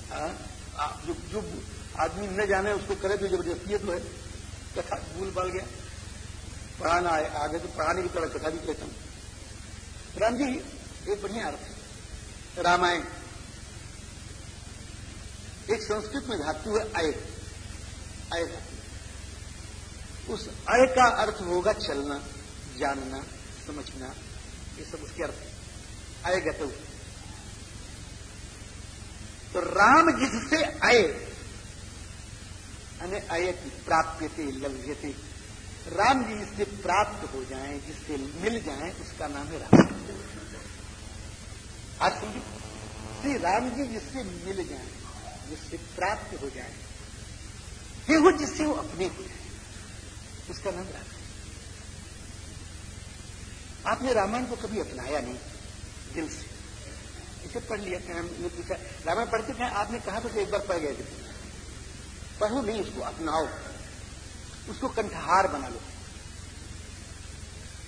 जो जो आदमी न जाने उसको करे तो ज़बरदस्ती तो है। कथा भूल बाल गया। पढ़ाना है आगे तो पढ़ाने की तरह कथा भी कहता हूँ। राम जी, एक बढ़िया अर्थ है। रामायण। एक संस्कृत में धातु है अय अय धातु। उस अय का अर्थ होगा चलना, जानना, समझना। ये सब उसके अर्थ है। अय गत तो राम जिससे अय अने अयति प्राप्यते लभ्यते राम जी जिससे प्राप्त हो जाए, जिससे मिल जाए, उसका नाम है राम। आज समझिए श्री राम जी जिससे मिल जाए, जिससे प्राप्त हो जाए हे वो जिससे वो अपने हो जाए। उसका नाम राम आपने रामायण को कभी अपनाया नहीं, दिल से। इसे पढ़ लिया था हमने पूछा रामायण पढ़ते थे, आपने कहा था तो एक बार पढ़ गए थे। पढ़ो नहीं उसको अपनाओ। उसको कंठहार बना लो।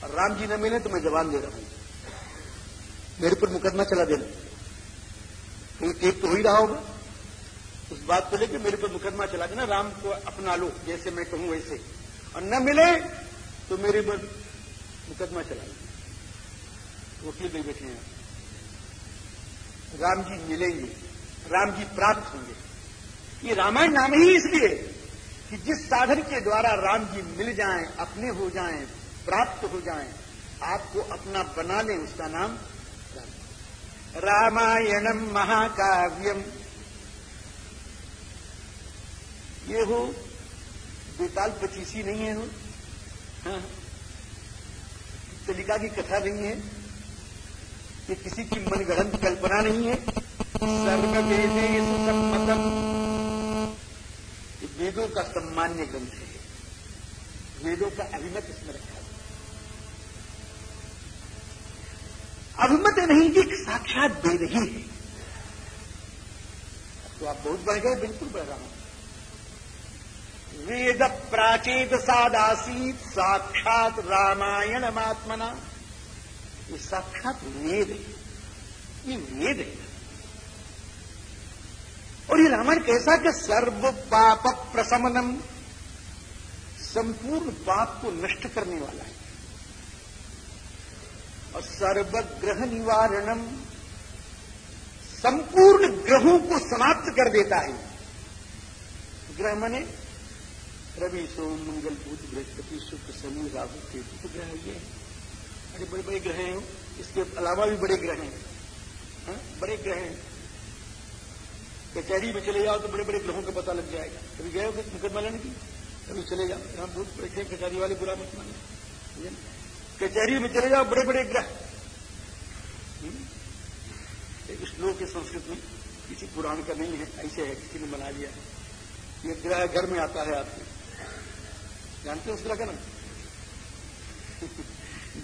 और राम जी न मिले तो मैं जवाब दे रहा हूँ। मेरे पर मुकदमा चला देना। कहीं टेप तो हो रहा होगा। उस बात को लेकर मेरे पर मुकदमा चला देना। राम को अपना लो, जैसे मैं कहूँ वैसे। और न मिले तो मेरे पर मुकदमा चला देना। वकील भी बैठे हैं। राम जी मिलेंगे, राम जी प्राप्त होंगे। ये रामायण नाम ही इसलिए कि जिस साधन के द्वारा राम जी मिल जाएँ, अपने हो जाएँ, प्राप्त हो जाएँ, आपको अपना बना लें उसका नाम रामायणम महाकाव्यम। ये हो, बेताल पचीसी नहीं है हो हाँ। तलिका की कथा नहीं है। ये किसी की मनगढ़ंत कल्पना नहीं है। सर्ववेदे सम्मतम ये वेदों का सम्मान्य ग्रंथ है। वेदों का अभिमत इसमें रखा है। अभिमत नहीं कि साक्षात वेद ही है। तो आप बहुत बढ़ गए, बिल्कुल बढ़ रहा हूँ। वेद प्राचेत सादासीत, साक्षात रामायण मात्मना ये साक्षात वेद है ये वेद है और ये रामायण कैसा कि सर्व पाप प्रशमनम संपूर्ण पाप को नष्ट करने वाला है और सर्वग्रह निवारणम संपूर्ण ग्रहों को समाप्त कर देता है ग्रह मने रवि सोम मंगल बुध बृहस्पति शुक्र शनि राहु केतु ग्रह ये है अरे, बड़े बड़े ग्रह हैं। इसके अलावा भी बड़े ग्रह हैं। हा? बड़े ग्रह हैं। कचहरी में चले जाओ तो बड़े बड़े ग्रहों का पता लग जाएगा। कभी गए हो मुकदमा लेने की? कभी चले जाओ। यहाँ बहुत बैठे कचहरी वाले बुरा मत माने कचहरी में चले जाओ, बड़े बड़े ग्रह। श्लोक है संस्कृत में किसी पुराण का नहीं है। ऐसे है, किसी ने बना लिया ये ग्रह घर में आता है आपके। जानते हो उस ग्रह का नाम?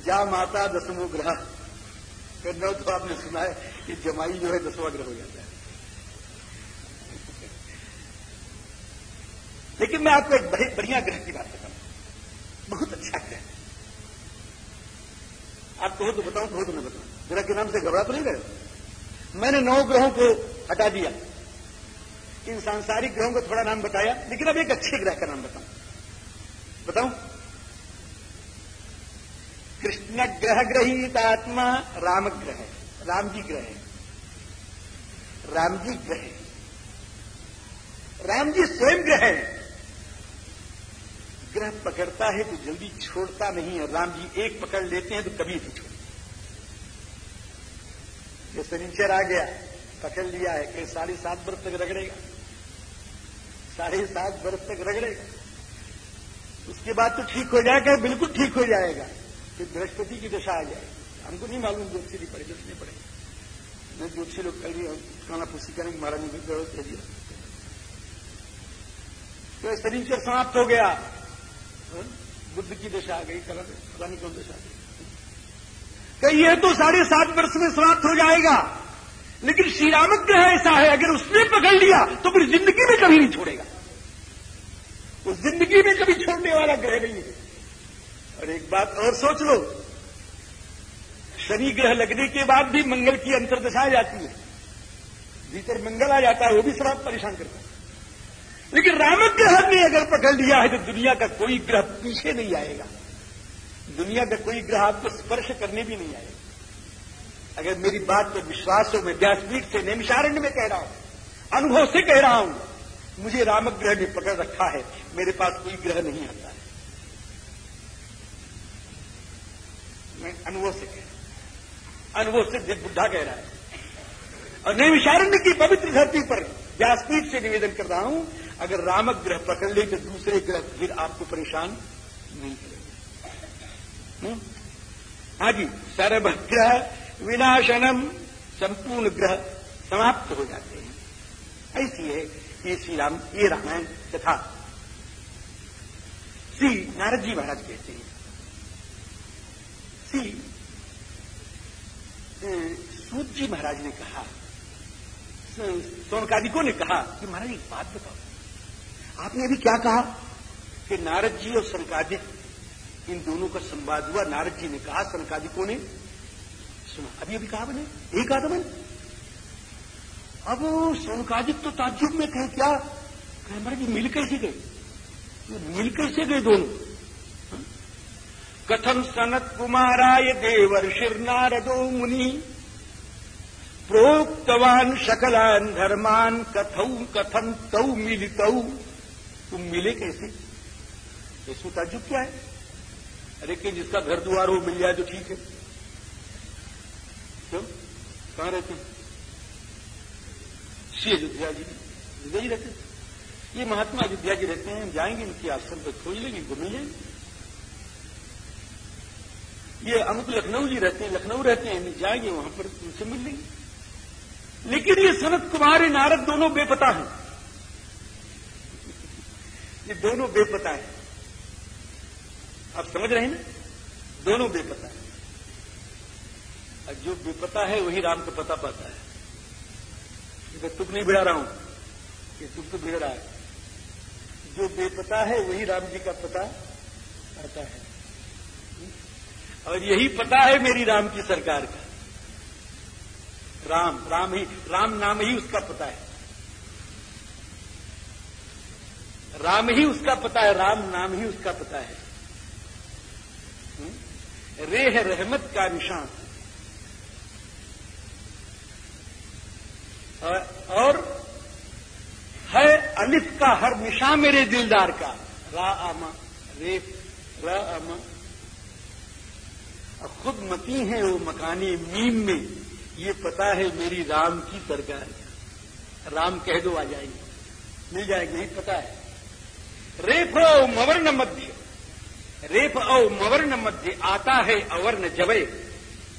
जा माता दसमो ग्रह? करना तो आपने सुना है कि जमाई जो है दसवा ग्रह हो जाता है। लेकिन मैं आपको एक बड़े बढ़िया ग्रह की बात बताऊँ। बहुत अच्छा ग्रह। आप कहो तो बताऊँ, कहो तो मैं बताऊँ। ग्रह के नाम से घबरा तो नहीं गए मैंने नौ ग्रहों को हटा दिया। इन सांसारिक ग्रहों को थोड़ा नाम बताया, लेकिन अब एक अच्छे ग्रह का नाम बताऊँ। बताऊँ? कृष्ण ग्रह ग्रहित आत्मा राम ग्रह राम जी ग्रह राम जी ग्रह राम जी स्वयं ग्रह है। ग्रह पकड़ता है तो जल्दी छोड़ता नहीं है। राम जी एक पकड़ लेते हैं तो कभी नहीं छोड़ते। ये शनिचर आ गया। पकड़ लिया है। कि साढ़े सात बरस तक रगड़ेगा। साढ़े सात बरस तक रगड़ेगा। उसके बाद तो ठीक हो जाएगा, बिल्कुल ठीक हो जाएगा। फिर बृहस्पति की दशा आ जाए। हमको नहीं मालूम ज्योतिषी नहीं पड़े ज्योतिष नहीं पड़े। मैं ज्योतिषी लोग कल भी खाना पुष्टि करेंगे महाराज ने भी कह दिया। तो शरीर समाप्त हो गया। हाँ? बुद्ध की दशा आ गई, कल पता नहीं कौन दशा आ गई। कही है तो साढ़े सात वर्ष में समाप्त हो जाएगा। लेकिन श्री रामग्रह ऐसा है, अगर उसने पकड़ लिया तो फिर ज़िंदगी में कभी नहीं छोड़ेगा। उस ज़िंदगी में कभी छोड़ने वाला ग्रह नहीं है। और एक बात और सोच लो। शनि ग्रह लगने के बाद भी मंगल की अंतर्दशा आ जाती है। भीतर मंगल आ जाता है, वो भी सब परेशान करता है। लेकिन रामग्रह ने अगर पकड़ लिया है तो दुनिया का कोई ग्रह पीछे नहीं आएगा। दुनिया का कोई ग्रह आपको स्पर्श करने भी नहीं आएगा। अगर मेरी बात पर विश्वास हो, मैं व्यासपीठ से नैमिषारण्य में कह रहा हूँ, अनुभव से कह रहा हूँ, मुझे रामग्रह ने पकड़ रखा है, मेरे पास कोई ग्रह नहीं आता है मैं अनुभव से अनुभव से बुद्धा कह रहा है। और नैमिषारण्य की पवित्र धरती पर व्यासपीठ से निवेदन कर रहा हूँ, अगर रामक ग्रह पकड़ ले तो दूसरे ग्रह फिर आपको परेशान नहीं करेंगे। हम्म? हाँ जी, सर्वग्रह विनाशनम संपूर्ण ग्रह समाप्त हो जाते हैं। ऐसी है ये श्री राम ये रामायण कथा श्री नारद जी महाराज कहते हैं। श्री सूत जी महाराज ने कहा सोनकादिकों ने कहा कि महाराज, एक बात बताओ। आपने अभी क्या कहा? कि नारद जी और सनकादिक इन दोनों का संवाद हुआ। नारद जी ने कहा सनकादिकों ने, सुना, अभी अभी कहा बने एक कहा था मैंने अब सोनकाजिक तो ताजुब में कहे, क्या? कहे, महाराज मिल कैसे गए। मिल कैसे गए दोनों। कथम सनत कुमाराय देवर्षिर नारदो मुनि प्रोक्तवान शकलान धर्मान कथौ कथम तौ मिलितौ? तुम मिले कैसे? इसमें ताजुब क्या है? अरे कि जिसका घर द्वार हो, मिल जाए तो ठीक है। क्यों? कहाँ रहते श्री अयोध्या जी। अयोध्या जी रहते ये महात्मा अयोध्या जी रहते हैं। हम जाएँगे, इनकी आश्रम पर खोज लेंगे घूम लेंगे ये अमुक लखनऊ जी रहते हैं, लखनऊ रहते हैं जाएँगे वहाँ पर उनसे मिल लेंगे लेकिन ये सनत कुमार नारद दोनों बेपता हैं। ये दोनों बेपता हैं। आप समझ रहे हैं ना? दोनों बेपता है। और जो बेपता है, वही राम को पता पाता है। मैं तुक नहीं भिड़ा रहा हूँ कि तुक तो भिड़ रहा है। जो बेपता है, वही राम जी का पता आता है। और यही पता है मेरी राम की सरकार का। राम राम ही, राम नाम ही उसका पता है। राम ही उसका पता है, राम नाम ही उसका पता है। रेह रहमत का निशान। और है अलिफ का हर निशा मेरे दिलदार का। रा आमा रेफ र आमा खुद मती है वो मकानी मीम में। ये पता है मेरी राम की सरकार राम कह दो, आ जाएँगे मिल जाएगी, नहीं पता है। रेफ औ मवर्ण मध्य। रेफ औ मवर्ण मध्य। आता है अवर्ण जबे।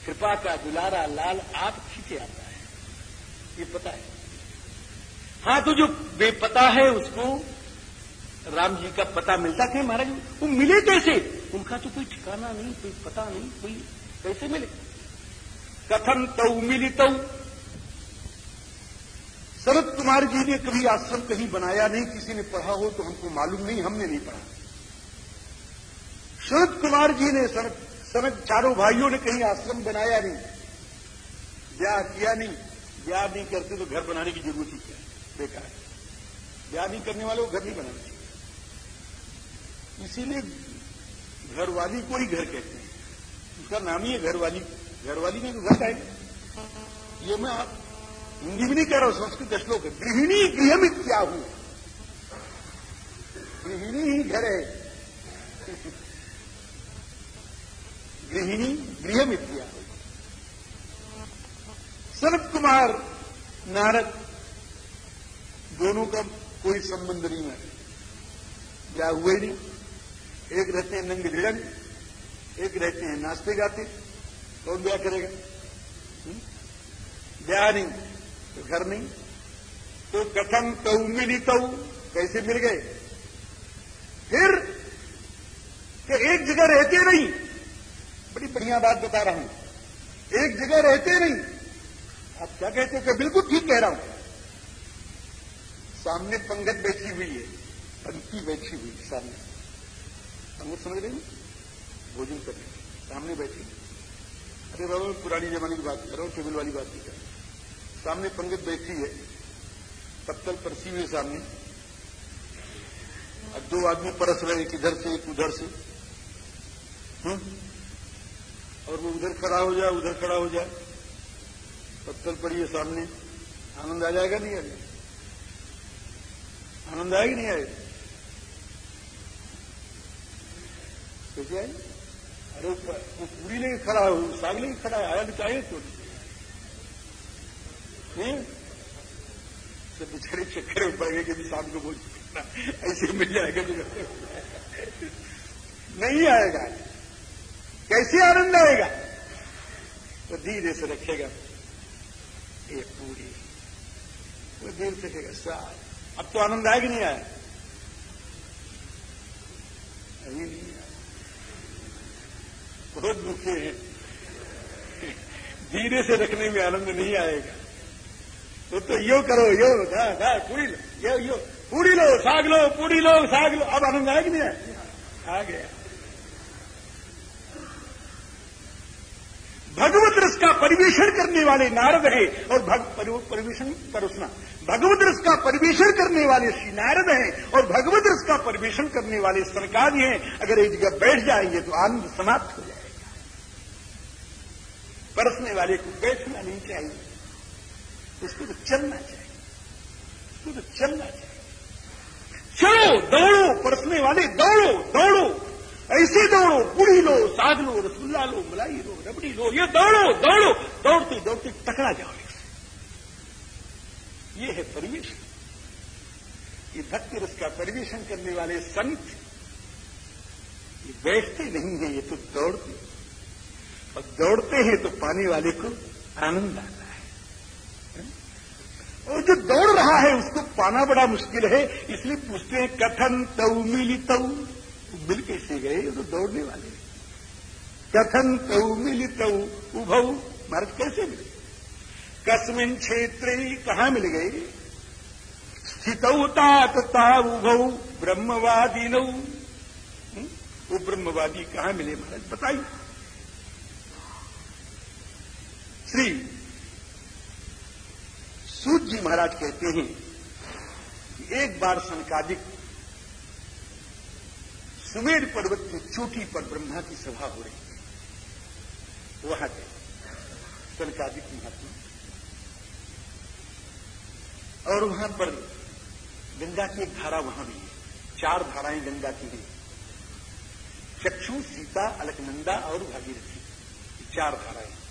कृपा का दुलारा लाल आप खींचे आता है। ये पता है। हाँ तो जो बेपता है उसको राम जी का पता मिलता कहीं महाराज? वो मिले कैसे? उनका तो कोई ठिकाना नहीं, कोई पता नहीं, कोई कैसे मिले। कथन तऊ मिली तऊ शरद कुमार जी ने कभी आश्रम कहीं बनाया नहीं, किसी ने पढ़ा हो तो हमको मालूम नहीं, हमने नहीं पढ़ा। शरद कुमार जी ने, शरद चारों भाइयों ने कहीं आश्रम बनाया नहीं। ब्याह किया नहीं। ब्याह नहीं करते तो घर बनाने की ज़रूरत ही क्या बेकार ब्याह नहीं करने वाले को घर नहीं बनाना चाहिए। इसीलिए घरवाली को ही घर कहते हैं। उसका नाम ही है घरवाली। घरवाली में तो घर है। ये मैं आप हिंदी में नहीं कह रहा हूँ, संस्कृत श्लोक है। गृहिणी गृह में क्या हूँ? गृहिणी ही घर है। गृहिणी गृह में किया सनत कुमार नारद दोनों का कोई संबंध नहीं है। क्या हुए नहीं? एक रहते हैं नंग ढिड़ंग एक रहते हैं नाचते गाते कौन ब्याह करेगा? हम्म? ब्याह नहीं तो घर नहीं। तो कथम तऊ मिली तऊ, कैसे मिल गए? फिर कि एक जगह रहते नहीं। बड़ी बढ़िया बात बता रहा हूँ। एक जगह रहते नहीं। आप क्या कहते हो? बिल्कुल ठीक कह रहा हूँ। सामने पंगत बैठी हुई है, पंक्ति बैठी हुई सामने। पंगत समझ रहे भोजन करने। सामने बैठी। अरे बाबा पुरानी जमाने की बात कर रहा हूँ, टेबल वाली बात नहीं कर सामने पंगत बैठी है, पत्तल परसी हुए सामने। अब दो आदमी परस रहे एक इधर से, एक उधर से। हुँ? और वो उधर खड़ा हो जाए उधर खड़ा हो जाए पत्थर पड़ी है सामने। आनंद आ जाएगा नहीं आएगा? आनंद आएगा नहीं आएगा? कैसे आए अरे वो पूरी लेके खड़ा हो साग लेके खड़ा है आया तो। चाहिए तो सब बेचारे चक्कर में पड़ गए कि शाम को बोल ऐसे मिल जाएगा जो नहीं आएगा। कैसे आनंद आएगा? तो धीरे से रखेगा। ये पूरी। वो से रखेगा सार अब तो आनंद आएगा नहीं आया? अभी नहीं। बहुत दुखे हैं। धीरे से रखने में आनंद नहीं आएगा। तो तो यो करो, यो पूरी लो, यो यो, पूरी लो, साग लो, पूरी लो, साग लो। अब आनंद आएगा नहीं आया? आ गया। भगवत रस का परिवेशन करने वाले नारद है और परिवेशन परोसना भगवत रस का परिवेशन करने वाले श्री नारद हैं और भगवत रस का परिवेशन करने वाले सरकारी हैं। अगर एक जगह बैठ जाएँगे तो आनंद समाप्त हो परसने वाले को बैठना नहीं चाहिए। उसको तो चलना चाहिए। उसको तो चलना चाहिए। चलो, दौड़ो परसने वाले, दौड़ो दौड़ो। ऐसे दौड़ो पूरी लो, साग लो, रसगुल्ला लो, मलाई लो, रबड़ी लो, ये दौड़ो दौड़ो। दौड़ते दौड़ते टकरा जाओ ये है परिवेश ये भक्ति रस का परिवेशन करने वाले संत। ये बैठते नहीं है, ये तो दौड़ते और दौड़ते हैं तो पाने वाले को आनंद आता है। और जो दौड़ रहा है, उसको पाना बड़ा मुश्किल है, इसलिए पूछते हैं, कथन तऊ मिली तऊ मिल कैसे गए? तो दौड़ने वाले कथन तऊ मिली तऊ उभऊ? महाराज कैसे मिले? कस्मिन क्षेत्र कहा मिल गए? स्थितौता उभऊ ब्रह्मवादी नऊ? वो ब्रह्मवादी कहाँ मिले? महाराज बताइए। श्री सूत जी महाराज कहते हैं कि एक बार संकादिक सुमेर पर्वत की चोटी पर ब्रह्मा की सभा हो रही थी। वहाँ गए। सनकादिक महात्मा। और वहाँ पर गंगा की एक धारा वहाँ भी है। चार धाराएँ गंगा की हैं। चक्षु, सीता, अलकनंदा और भागीरथी। चार धाराएँ।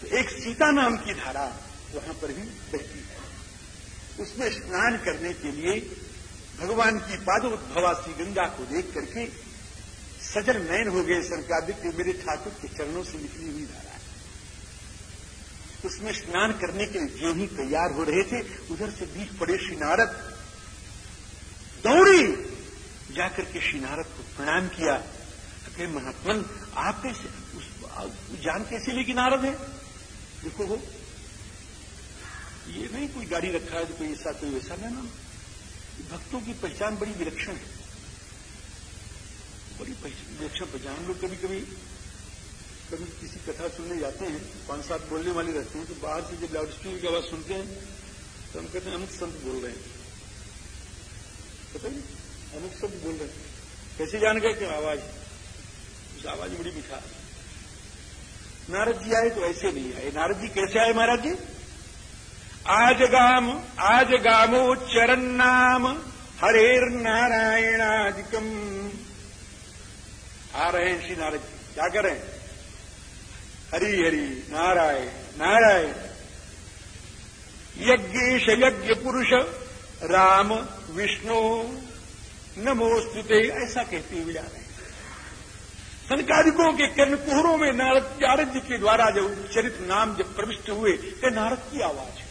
तो एक सीता नाम की धारा वहाँ पर भी बहती है। उसमें स्नान करने के लिए भगवान की पादोद्भवासी गंगा को देख करके सजन नयन हो गए सरकादित्य मेरे ठाकुर के चरणों से निकली हुई धारा। है उसमें स्नान करने के लिए जो ही तैयार हो रहे थे। उधर से बीच पड़े श्री नारद दौड़े जाकर के श्री नारद को प्रणाम किया। महात्मन, आप कैसे जान कैसे लेकिन नारद है? देखो वो ये नहीं कोई गाड़ी रखा है तो कोई ऐसा, कोई वैसा ना ना। भक्तों की पहचान बड़ी विलक्षण है। बड़ी विलक्षण पहचान। लोग कभी कभी कभी किसी कथा सुनने जाते हैं, पाँच सात बोलने वाले रहते हैं तो बाहर से जब लाउड स्पीकर की आवाज़ सुनते हैं तो हम कहते हैं, अमुक संत बोल रहे हैं। पता नहीं अमुक संत बोल रहे हैं। कैसे जान गए कि आवाज़? उस आवाज़ बड़ी मिठास नारद जी आए तो ऐसे नहीं आए। नारद जी कैसे आए महाराज जी? आज गाम, आज गामो चरण नाम हरेर नारायणादिकम आ रहे हैं श्री नारद जी क्या कर रहे हैं? हरि हरि, नारायण नारायण। यज्ञेश यज्ञ पुरुष, राम, विष्णु, नमोस्तुते। ऐसा कहते हुए जा रहे संकारिकों के कर्णकुहरों में नारद नारद जी के द्वारा जब चरित नाम जब प्रविष्ट हुए तो नारद की आवाज़ है।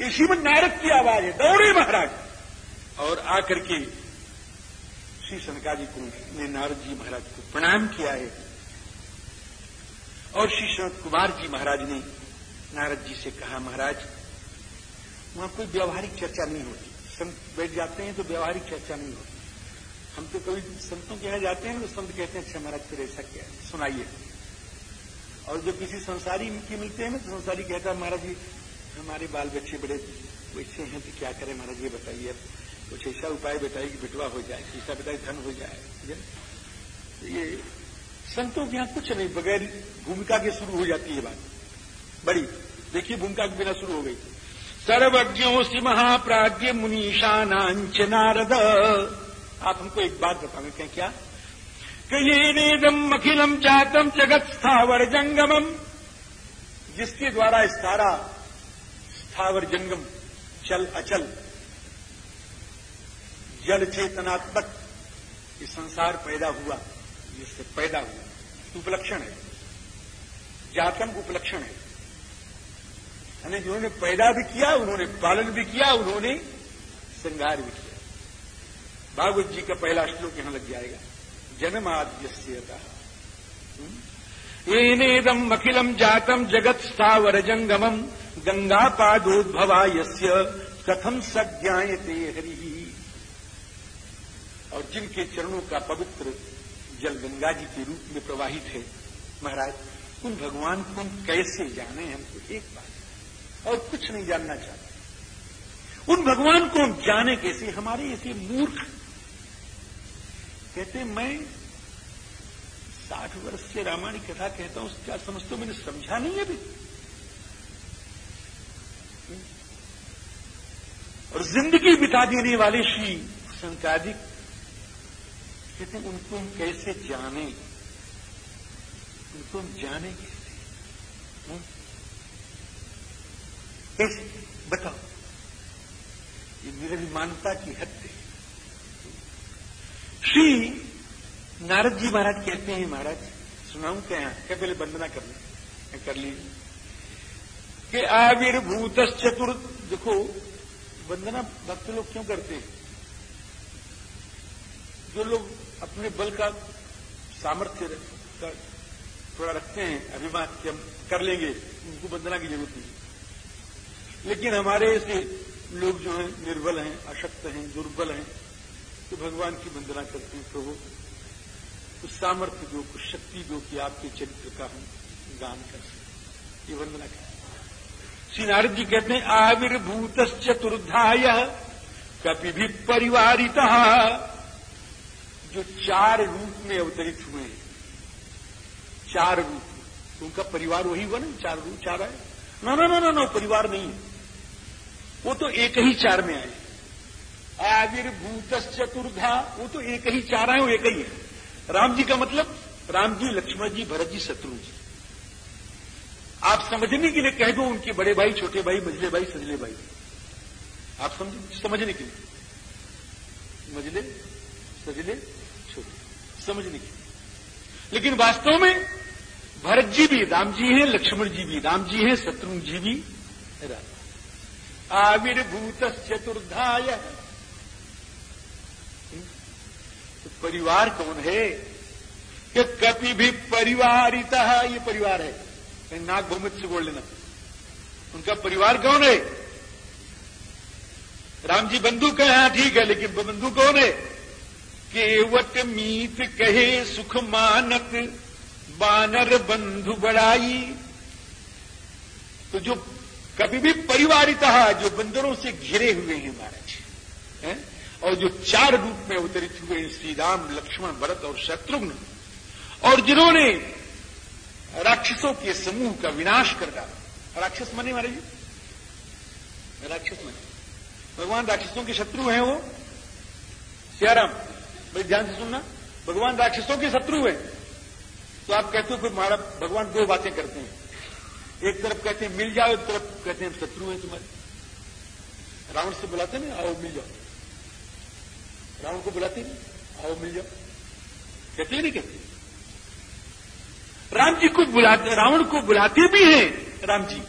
ये श्रीमद नारद की आवाज़ है दौड़े महाराज। और आकर के श्री सनकाजी को ने नारद जी महाराज को प्रणाम किया है। और श्री शरद कुमार जी महाराज ने नारद जी से कहा, महाराज, वहाँ कोई व्यवहारिक चर्चा नहीं होती। संत बैठ जाते हैं तो व्यवहारिक चर्चा नहीं होती। हम तो कभी संतों के यहाँ जाते हैं तो संत कहते हैं अच्छा महाराज, फिर ऐसा क्या? है सुनाइए। और जो किसी संसारी की मिलते हैं ना तो संसारी कहता है, महाराज जी, हमारे बाल बच्चे बड़े वैसे हैं तो क्या करें महाराज, ये बताइए कुछ ऐसा उपाय बताइए कि बिटवा हो जाए ऐसा बताइए धन हो जाए। तो ये संतों के यहाँ कुछ नहीं, बगैर भूमिका के शुरू हो जाती है बात। बड़ी, देखिए भूमिका के बिना शुरू हो गई। सर्वज्ञों से महाप्राज्य मुनीषानांच नारद। आप हमको एक बात बतावे क्या क्या? नेदम अखिलम जातम जगत स्थावर जंगमम जिसके द्वारा इस सारा स्थावर जंगम चल अचल, जल चेतनात्मक ये संसार पैदा हुआ जिससे पैदा हुआ। उपलक्षण है। जातम उपलक्षण है। यानी जिन्होंने पैदा भी किया, उन्होंने पालन भी किया, उन्होंने श्रृंगार भी किया। भागवत जी का पहला श्लोक यहाँ लग जाएगा। जन्माद्यस्यता एनेदम अखिलम जातम जगत स्थावर जंगमम गंगा पादोद्भवा यस्य कथम सज्ञायते हरि। और जिनके चरणों का पवित्र जल गंगा जी के रूप में प्रवाहित है, महाराज, उन भगवान को कैसे जाने? हमको एक बात। और कुछ नहीं जानना चाहते। उन भगवान को हम जाने कैसे? हमारे ऐसे मूर्ख। कहते, मैं साठ वर्ष से रामायण कथा कहता हूँ क्या समझते मैंने समझा नहीं अभी। और ज़िंदगी बिता देने वाले श्री संकादिक कहते हैं उनको हम कैसे जाने? उनको हम जाने कैसे? कैसे बताओ। ये निरभिमानता की हद है। श्री नारद जी महाराज कहते हैं, महाराज, सुनाऊं क्या? यहाँ क्या पहले वंदना कर ले? कर लीजिए कि आविर्भूत चतुर देखो, वंदना भक्त लोग क्यों करते हैं? जो लोग अपने बल का सामर्थ्य का थोड़ा रखते हैं, अभिमान कि हम कर लेंगे, उनको वंदना की ज़रूरत नहीं। लेकिन हमारे ऐसे लोग जो हैं, निर्बल हैं, अशक्त हैं, दुर्बल हैं तो भगवान की वंदना करते हैं, प्रभु। कुछ सामर्थ्य दो, कुछ शक्ति दो कि आपके चरित्र का हम गान कर सकें। ये वंदना कर श्री नारद जी कहते हैं आविर्भूत चतुर्धाय, कपि भी परिवारिता। जो चार रूप में अवतरित हुए हैं, चार रूप। उनका परिवार वही हुआ ना, चार रूप, चार आए। ना ना ना ना ना परिवार नहीं है। वो तो एक ही चार में आए। आविर्भूत चतुर्धा वो तो एक ही चार आए, वो एक ही है। राम जी का मतलब राम जी, लक्ष्मण जी, भरत जी, शत्रु जी। आप समझने के लिए कह दो उनके बड़े भाई, छोटे भाई, मझले भाई, सजले भाई। आप समझ, समझने के लिए। मझले, सजले, छोटे। समझने के लिए। लेकिन वास्तव में, भरत जी भी, राम जी हैं, लक्ष्मण जी भी, राम जी हैं शत्रुघ्न जी भी आविर्भूत चतुर्धाय तो परिवार कौन है? कि कभी भी परिवारिता ये परिवार है। कहीं नाक भूमित से बोल लेना। उनका परिवार कौन है? राम जी बंधु कहे हाँ ठीक है, लेकिन बंधु कौन है? केवट मीत कहे सुख मानक बानर बंधु बड़ाई। तो जो कभी भी परिवारिता जो बंदरों से घिरे हुए हैं महाराज, है? और जो चार रूप में अवतरित हुए हैं श्री राम लक्ष्मण, भरत और शत्रुघ्न, और जिन्होंने राक्षसों के समूह का विनाश कर डाला। राक्षस मने महाराज राक्षस मने। भगवान राक्षसों के शत्रु हैं वो? सियाराम बड़े ध्यान से सुनना। भगवान राक्षसों के शत्रु हैं। तो आप कहते हो फिर हमारा भगवान दो बातें करते हैं। एक तरफ़ कहते हैं, मिल जाओ, एक तरफ़ कहते हैं हम शत्रु हैं तुम्हारे। रावण से बुलाते ना आओ मिल जाओ। रावण को बुलाते नहीं आओ मिल जाओ। कहते नहीं, कहते राम जी को बुलाते, रावण को बुलाते भी हैं, राम जी।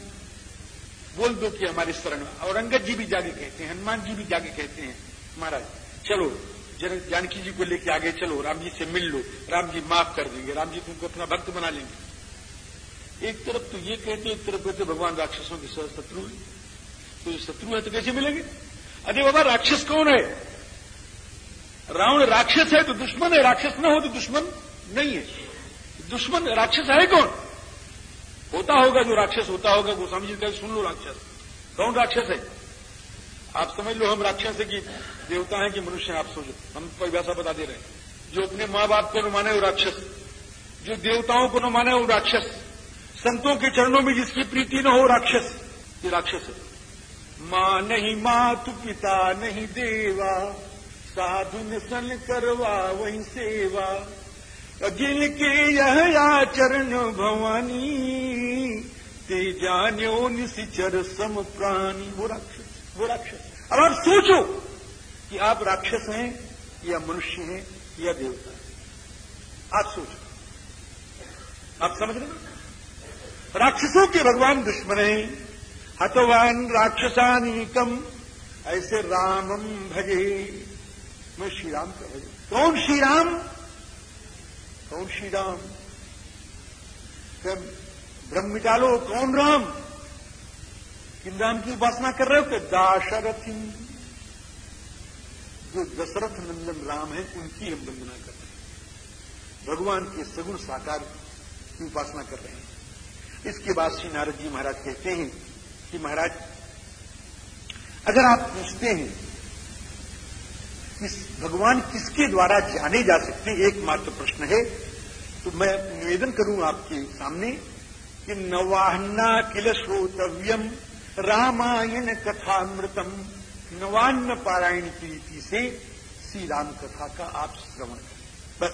बोल दो कि हमारे शरण औरंगज जी भी जाके कहते हैं, हनुमान जी भी जाके कहते हैं, महाराज, चलो जानकी जी को लेके आगे चलो, राम जी से मिल लो। राम जी माफ़ कर देंगे। राम जी तुमको अपना भक्त बना लेंगे। एक तरफ़ तो ये कहते एक तरफ़ कहते भगवान राक्षसों के सह शत्रु है। तो शत्रु है तो कैसे मिलेंगे? अरे बाबा, राक्षस कौन है? रावण राक्षस है तो दुश्मन है, राक्षस न हो तो दुश्मन नहीं है। दुश्मन, राक्षस है कौन? होता होगा जो राक्षस, होता होगा। गोस्वामी जी कहे, सुन लो राक्षस, कौन राक्षस है? आप समझ लो, हम राक्षस है कि देवता है कि मनुष्य आप सोचो। हम परिभाषा बता दे रहे हैं। जो अपने माँ बाप को न माने वो राक्षस, जो देवताओं को न माने वो राक्षस संतों के चरणों में जिसकी प्रीति न हो, राक्षस, ये राक्षस है। माँ नहीं मातु पिता नहीं, देवा, साधु सन करवा, वही सेवा। अगिल के यह आचरण भवानी, ते जान्यो निशिचर सम प्राणी। वो राक्षस वो राक्षस। अब आप सोचो कि आप राक्षस हैं, या मनुष्य हैं, या देवता हैं। आप सोचो। आप समझ रहे राक्षसों के भगवान दुश्मन हैं। हतवान राक्षसानीकम, ऐसे रामम भजे। मैं श्री राम का भजन। कौन श्री राम कौन श्री राम ब्रह्म डालो कौन राम? किन राम की उपासना कर रहे हो? कि दाशरथी। जो दशरथ नंदन राम है, उनकी हम वंदना कर रहे हैं। भगवान के सगुण साकार की उपासना कर रहे हैं। इसके बाद श्री नारद जी महाराज कहते हैं कि महाराज, अगर आप पूछते हैं कि भगवान किसके द्वारा जाने जा सकते हैं, एकमात्र प्रश्न है तो मैं निवेदन करूँ आपके सामने कि नवाहना किल श्रोतव्यम रामायण कथामृतम, नवान्न पारायण की रीति से श्री राम कथा का आप श्रवण करें। बस,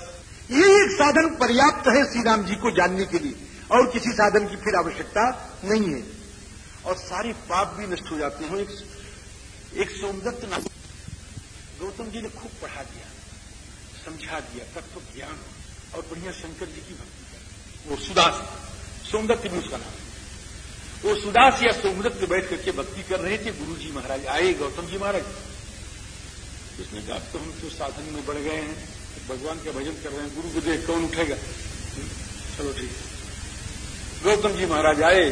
ये एक साधन पर्याप्त है श्री राम जी को जानने के लिए। और किसी साधन की फिर आवश्यकता नहीं है। और सारे पाप भी नष्ट हो जाते हैं। एक, एक सोमदत्त नाम गौतम जी ने खूब पढ़ा दिया समझा दिया तत्व ज्ञान और बढ़िया शंकर जी की भक्ति कर वो सुदास सोमदत्त भी उसका नाम। वो सुदास या सोमदत्त बैठ करके भक्ति कर रहे थे गुरु जी महाराज आए गौतम जी महाराज। उसने कहा तो हम तो साधन में बढ़ गए हैं भगवान का भजन कर रहे हैं गुरु को देख कौन उठेगा? चलो ठीक गौतम जी महाराज आए।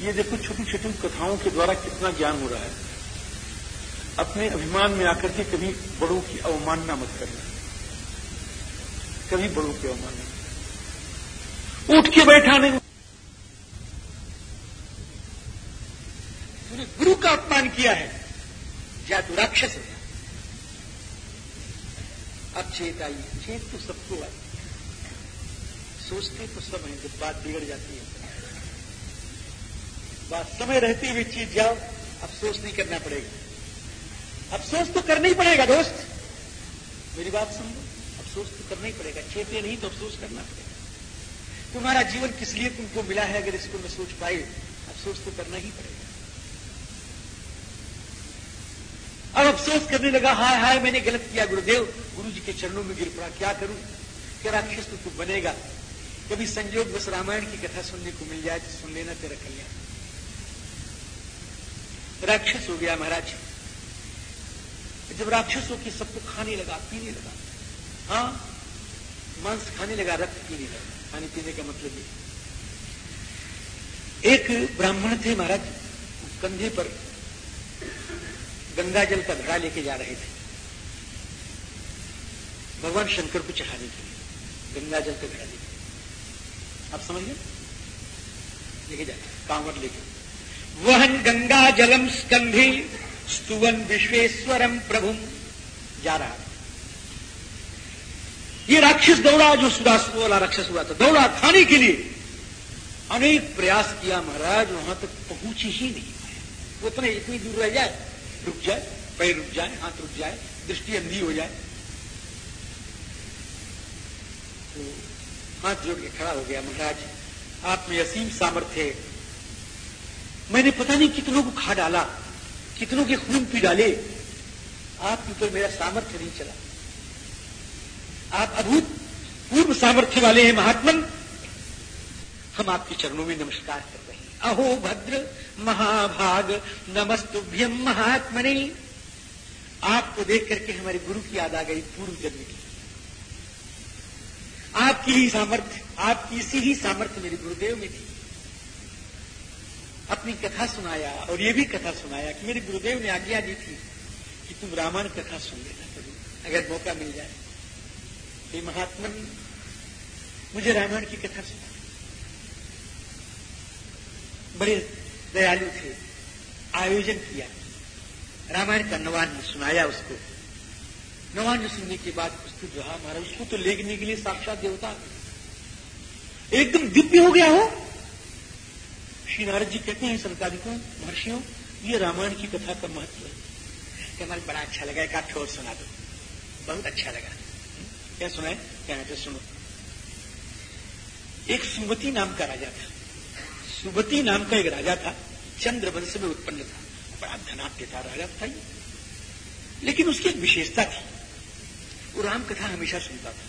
ये देखो छोटी छोटी कथाओं के द्वारा कितना ज्ञान हो रहा है। अपने अभिमान में आकर के कभी बड़ों की अवमानना मत करना। कभी बड़ों की अवमानना। उठ के बैठा नहीं गुरु का अपमान किया है। या तू राक्षस है? अब चेत आई चेत तो सबको आई सोचते तो सब हैं, जब बात बिगड़ जाती है। बात समय रहती हुई चीज़ जाओ अफसोस नहीं करना पड़ेगा। अफसोस तो करना ही पड़ेगा, दोस्त। मेरी बात सुन लो अफसोस तो करना ही पड़ेगा। चेते नहीं तो अफसोस करना पड़ेगा। तुम्हारा जीवन किस लिए तुमको मिला है, अगर इसको मैं सोच पाए अफसोस तो करना ही पड़ेगा। अब अफसोस करने लगा, हाय हाय, मैंने गलत किया, गुरुदेव। गुरु जी के चरणों में गिर पड़ा। क्या करूँ? कि राक्षस तो तू बनेगा? कभी संयोग बस रामायण की कथा सुनने को मिल जाए तो सुन लेना तेरा कल्याण। राक्षस हो गया महाराज। जब राक्षस हो के सबको खाने लगा, पीने लगा। हाँ मांस खाने लगा, रक्त पीने लगा। खाने पीने का मतलब ये। एक ब्राह्मण थे महाराज, कंधे पर गंगा जल का घड़ा लेके जा रहे थे। भगवान शंकर को चढ़ाने के लिए, गंगा जल का घड़ा आप समझ गए? लेके जाए कांवर लेके। वहन गंगा जलम स्कंधे, स्तुवन विश्वेश्वरम प्रभु जा रहा ये राक्षस दौड़ा, जो सुदास वाला राक्षस हुआ था, दौड़ा खाने के लिए। अनेक प्रयास किया महाराज, वहाँ तक पहुँच ही नहीं। पाया वो इतने इतनी दूर रह जाए, रुक जाए, पैर रुक जाए, हाथ रुक जाए, दृष्टि अंधी हो जाए। तो हाथ जोड़ के खड़ा हो गया, महाराज, आप में असीम सामर्थ्य मैंने पता नहीं कितनों को खा डाला, कितनों के खून पी डाले। आपके ऊपर मेरा सामर्थ्य नहीं चला। आप अभूत पूर्व सामर्थ्य वाले हैं, महात्मन। हम आपके चरणों में नमस्कार कर रहे हैं। अहो, भद्र महाभाग नमस्तुभ्यम महात्मने। आपको देख करके हमारे गुरु की याद आ गई पूर्व जन्म की। आपकी ही सामर्थ्य आपकी इसी ही सामर्थ्य मेरे गुरुदेव में थी। अपनी कथा सुनाया और ये भी कथा सुनाया कि मेरे गुरुदेव ने आज्ञा दी थी कि तुम रामायण कथा सुन लेना कभी, अगर मौका मिल जाए। ये महात्मन, मुझे रामायण की कथा सुना। बड़े दयालु थे, आयोजन किया। रामायण का नवान सुनाया उसको। नवान सुनने के बाद प्रस्तुत रहा महाराज उसको तो लेखने के लिए साक्षात देवता एकदम दिव्य हो गया हो श्री नारद जी कहते हैं संतानिकों महर्षियों, ये रामायण की कथा का महत्व है। कि हमारे बड़ा अच्छा लगा, एक आठ और सुना दो। बहुत अच्छा लगा। क्या सुनाए क्या है? सुनो। एक सुमति नाम का राजा था। सुमति नाम का एक राजा था। चंद्रवंश में उत्पन्न था। बड़ा धनाट्य था राजा था ये। लेकिन उसकी एक विशेषता थी। वो राम कथा हमेशा सुनता था।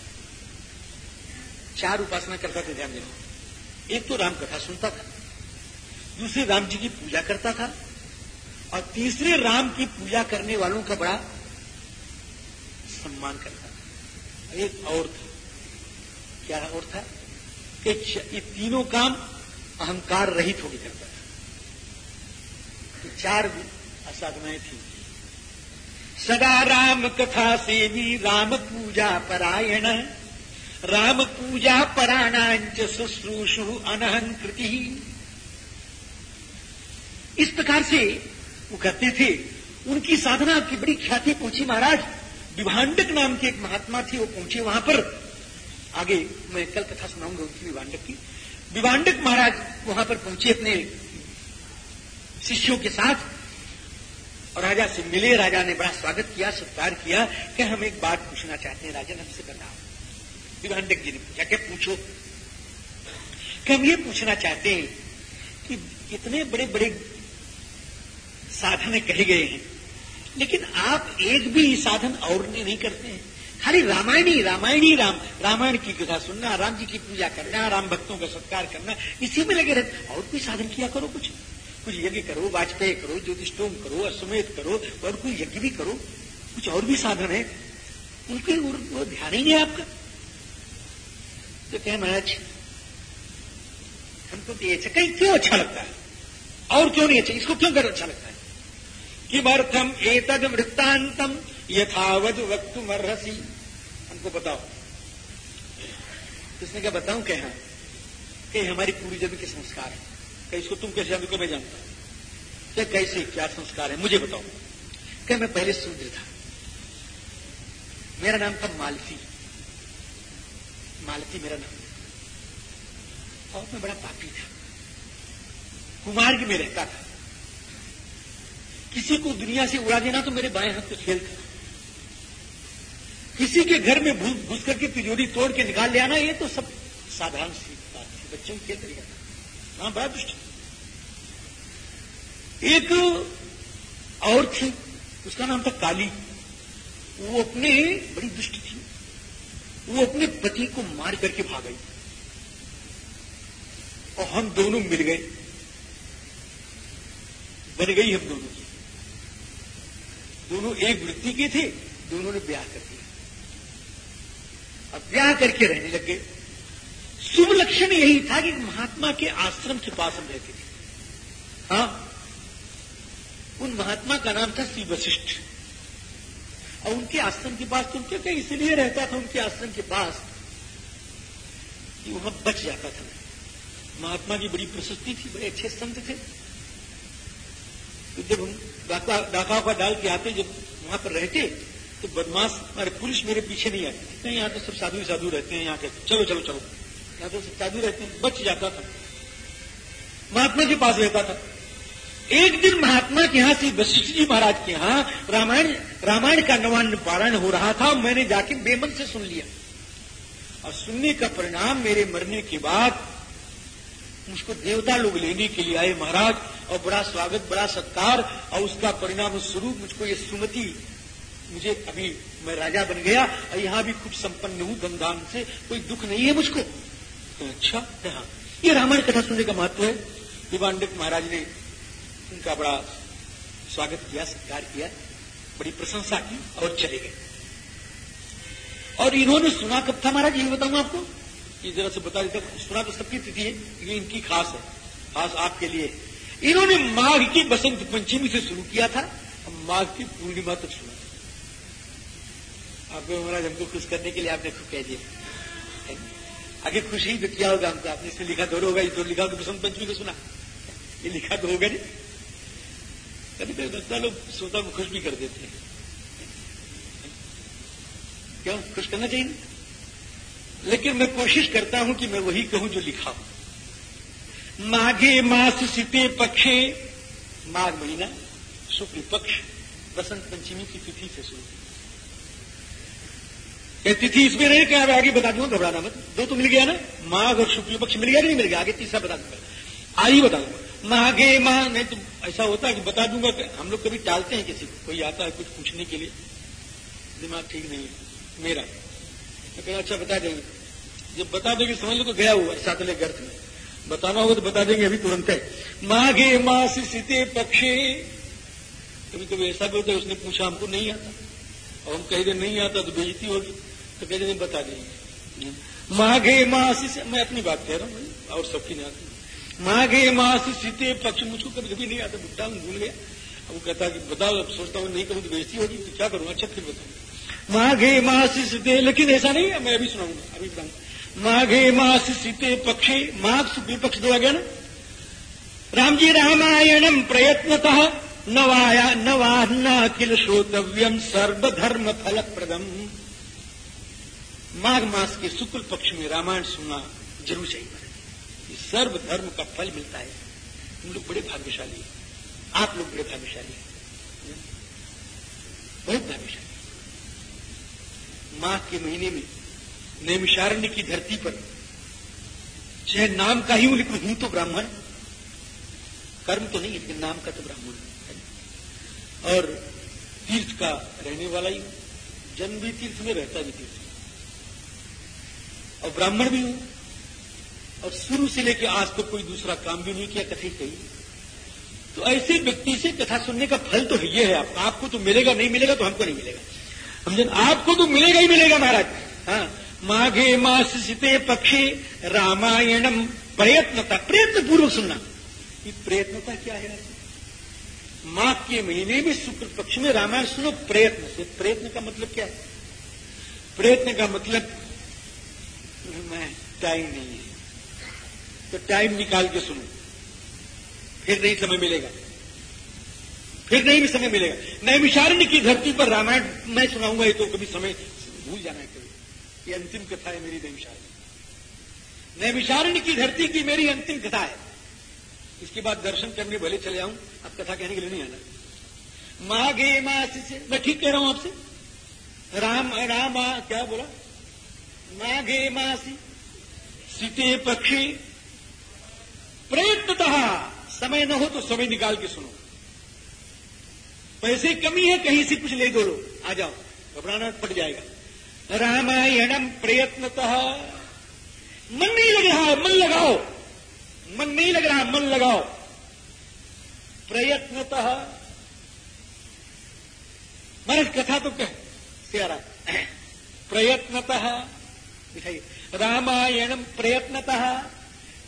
चार उपासना करता था ध्यान देना। एक तो राम कथा सुनता था, दूसरे राम जी की पूजा करता था, और तीसरे राम की पूजा करने वालों का बड़ा सम्मान करता था। एक और था। क्या और था? कि ये तीनों काम अहंकार रहित होकर करता था। तो चार असाधनाएँ थी। सदा राम कथा सेवी राम पूजा परायण। राम पूजा पराणांच शुश्रूषु अनहंकृति इस प्रकार से वो कहते थे। उनकी साधना की बड़ी ख्याति पहुँची महाराज। विभाडक नाम के एक महात्मा थे, वो पहुँचे वहाँ पर। आगे मैं कल कथा सुनाऊँगा उनकी विभाडक की। विभाडक महाराज वहाँ पर पहुँचे अपने शिष्यों के साथ। और राजा से मिले, राजा ने बड़ा स्वागत किया, सत्कार किया कि हम एक बात पूछना चाहते हैं, राजा हमसे बताओ विभाडक जी ने पूछा, क्या पूछो? कि हम ये पूछना चाहते हैं कि इतने बड़े बड़े साधन कहे गए हैं, लेकिन आप एक भी साधन और नहीं करते हैं। खाली रामायणी रामायणी, राम, रामायण की कथा सुनना, राम जी की पूजा करना, राम भक्तों का सत्कार करना, इसी में लगे रहते और कोई साधन किया करो कुछ? कुछ यज्ञ करो, वाजपेयी करो ज्योतिषोम करो, अश्वमेध करो और कोई यज्ञ भी करो, कुछ और भी साधन है। उनके वो ध्यान ही नहीं आपका। तो क्या महाराज, हमको तो ये अच्छा कहीं क्यों अच्छा लगता है? और क्यों नहीं अच्छा इसको क्यों कर अच्छा लगता है? किमर्थम एतद वृत्तांतम यथावत यथावध वक्तुमर्हसी हमको बताओ। किसने क्या बताऊँ क्या? है कि हमारी पूरी जन्म के संस्कार है। क्या इसको तुम कैसे जानते मैं जानता क्या कैसे? क्या संस्कार है? मुझे बताओ। क्या मैं पहले शूद्र था। मेरा नाम था मालती। मालती मेरा नाम। और मैं बड़ा पापी था। कुमार्ग में रहता था। किसी को दुनिया से उड़ा देना तो मेरे बाएँ हाथ को खेल था। किसी के घर में घुस करके तिजोरी तोड़ के निकाल ले आना, ये तो सब साधारण सी बात थी। बच्चों की तरीका था। हाँ बड़ा दुष्ट। एक और थी उसका नाम था काली। वो अपने, बड़ी दुष्ट थी। वो अपने पति को मार करके भाग गई और हम दोनों मिल गए। बन गई हम दोनों। की दोनों एक वृत्ति के थे, दोनों ने ब्याह कर दिया। अब ब्याह करके रहने लग गए। शुभ लक्षण यही था कि महात्मा के आश्रम के पास हम रहते थे। हाँ? उन महात्मा का नाम था श्री वशिष्ठ। और उनके आश्रम के पास तुम क्योंकि इसलिए रहता था उनके आश्रम के पास कि वहाँ बच जाता था। महात्मा की बड़ी प्रशस्ति थी, बड़े अच्छे संत थे। तो जब हम डाका का डाल के आते, जब वहाँ पर रहते तो बदमाश, हमारे पुलिस मेरे पीछे नहीं आते। नहीं यहाँ तो सब साधु साधु रहते हैं, यहाँ के चलो चलो चलो। यहाँ तो साधु रहते बच जाता था। महात्मा के पास रहता था। एक दिन महात्मा के यहाँ से वशिष्ठ जी महाराज के यहाँ रामायण रामायण का नवान्न पारायण हो रहा था, मैंने जाके बेमन से सुन लिया। और सुनने का परिणाम मेरे मरने के बाद मुझको देवता लोग लेने के लिए आए महाराज, और बड़ा स्वागत, बड़ा सत्कार, और उसका परिणाम स्वरूप मुझको ये सुमति, मुझे अभी मैं राजा बन गया, और यहाँ भी खूब संपन्न हूँ धमधाम से, कोई दुख नहीं है मुझको। तो अच्छा हाँ ये रामायण कथा सुनने का महत्व है। दिवानडिक महाराज ने उनका बड़ा स्वागत किया, सत्कार किया, बड़ी प्रशंसा की और चले गए। और इन्होंने सुना कब था महाराज, ये बताऊँगा आपको? ये जरा से बता देता सुना तो सबकी तिथि है ये इनकी खास है, खास आपके लिए। इन्होंने माघ की बसंत पंचमी से शुरू किया था माघ की पूर्णिमा तक सुना। आपको महाराज, हमको खुश करने के लिए आपने खुद कह दिया। आगे खुशी तो किया होगा हमको। आपने इसमें लिखा तो होगा ये तो लिखा होगा बसंत पंचमी को सुना। ये लिखा तो होगा नहीं। कभी कभी लगता लोग श्रोता को खुश भी कर देते हैं। क्यों? खुश करना चाहिए लेकिन मैं कोशिश करता हूँ कि मैं वही कहूँ जो लिखा हूँ। माघे मास सीते पक्षे, माघ महीना, शुक्ल पक्ष, बसंत पंचमी की तिथि से शुरू। ये तिथि इसमें नहीं क्या आगे बता दूँगा घबराना मत। दो तो मिल गया ना? माघ और शुक्ल पक्ष मिल गया कि नहीं मिल गया? आगे तीसरा बता दूँगा। आई बता दूँगा माघे माह, नहीं तो ऐसा होता है कि बता दूँगा हम लोग कभी टालते हैं किसी को। कोई आता है कुछ पूछने के लिए। दिमाग ठीक नहीं है। मेरा। तो अच्छा बता देंगे। जब बता देंगे, समझ लो तो गया हुआ सातले गर्थ में। बताना होगा तो बता देंगे, अभी तुरंत है। माघे मास सीते पक्षे। कभी कभी ऐसा भी होता है, उसने पूछा, हमको नहीं आता? और हम कह दे नहीं आता तो बेजती होगी। तो कह देंगे बता देंगे माघे मास मैं अपनी बात कह रहा हूँ और सबकी नहीं आती। माघे मास सीते पक्ष मुझको कभी कभी नहीं आता बुट्टा भूल गया। अब वो कहता कि बताओ अब सोचता हूँ नहीं कहूँ तो बेजती होगी तो क्या करूँ? अच्छा फिर बताऊँ। माघे मास सीते लेकिन ऐसा नहीं है मैं अभी सुनाऊँगा अभी बताऊँगा। माघे मास सीते पक्षे माघ विपक्ष पक्ष दो आ गया ना। राम जी रामायणम प्रयत्नतः नवाया नवाहना किल श्रोतव्यम सर्वधर्म फलप्रदम माघ मास के शुक्ल पक्ष में रामायण सुनना ज़रूर चाहिए। सर्व धर्म का फल मिलता है। तुम लोग बड़े भाग्यशाली हैं। आप लोग बड़े भाग्यशाली हैं। बहुत भाग्यशाली माघ के महीने में नैमिषारण्य की धरती पर चाहे नाम का ही हूँ लेकिन हूँ तो ब्राह्मण। कर्म तो नहीं, लेकिन नाम का तो ब्राह्मण और तीर्थ का रहने वाला ही जन्म भी तीर्थ में, रहता भी तीर्थ और ब्राह्मण भी हूँ। और शुरू से लेकर आज तक तो कोई दूसरा काम भी नहीं किया, कथी कही? तो ऐसे व्यक्ति से कथा सुनने का फल तो ये है आपका आपको तो मिलेगा, नहीं मिलेगा तो हमको नहीं मिलेगा। समझे? आपको तो मिलेगा ही मिलेगा महाराज। हाँ। माघे मास सीते पक्षे रामायणम प्रयत्नता प्रयत्न पूर्वक सुनना। ये प्रयत्नता क्या है? माघ के महीने में शुक्ल पक्ष में रामायण सुनो, प्रयत्न से। प्रयत्न का मतलब क्या? है प्रयत्न का मतलब मैं? टाइम नहीं है। तो टाइम निकाल के सुनो। फिर नहीं समय मिलेगा। फिर नहीं भी समय मिलेगा। नैमिषारण्य की धरती पर रामायण मैं सुनाऊँगा, ये तो कभी समय भूल जाना है कभी। ये अंतिम कथा है मेरी नैमिषारण्य नैमिषारण्य की धरती की मेरी अंतिम कथा है। इसके बाद दर्शन करने भले चले आऊँ, अब कथा कहने के लिए नहीं आना। माघे मास से मैं ठीक कह रहा हूँ आपसे। राम राम, क्या बोला? माघे मासी, सीते पक्षी प्रयत्नतः समय न हो तो समय निकाल के सुनो। पैसे कमी है, कहीं से कुछ ले दो लो आ जाओ, घबराना पड़ जाएगा। रामायणम प्रयत्नतः। मन नहीं लग रहा, मन लगाओ। मन नहीं लग रहा, मन लगाओ। प्रयत्नतः। महाराज, कथा तो कह प्यारा प्रयत्नतः। दिखाइए। रामायणम प्रयत्नतः।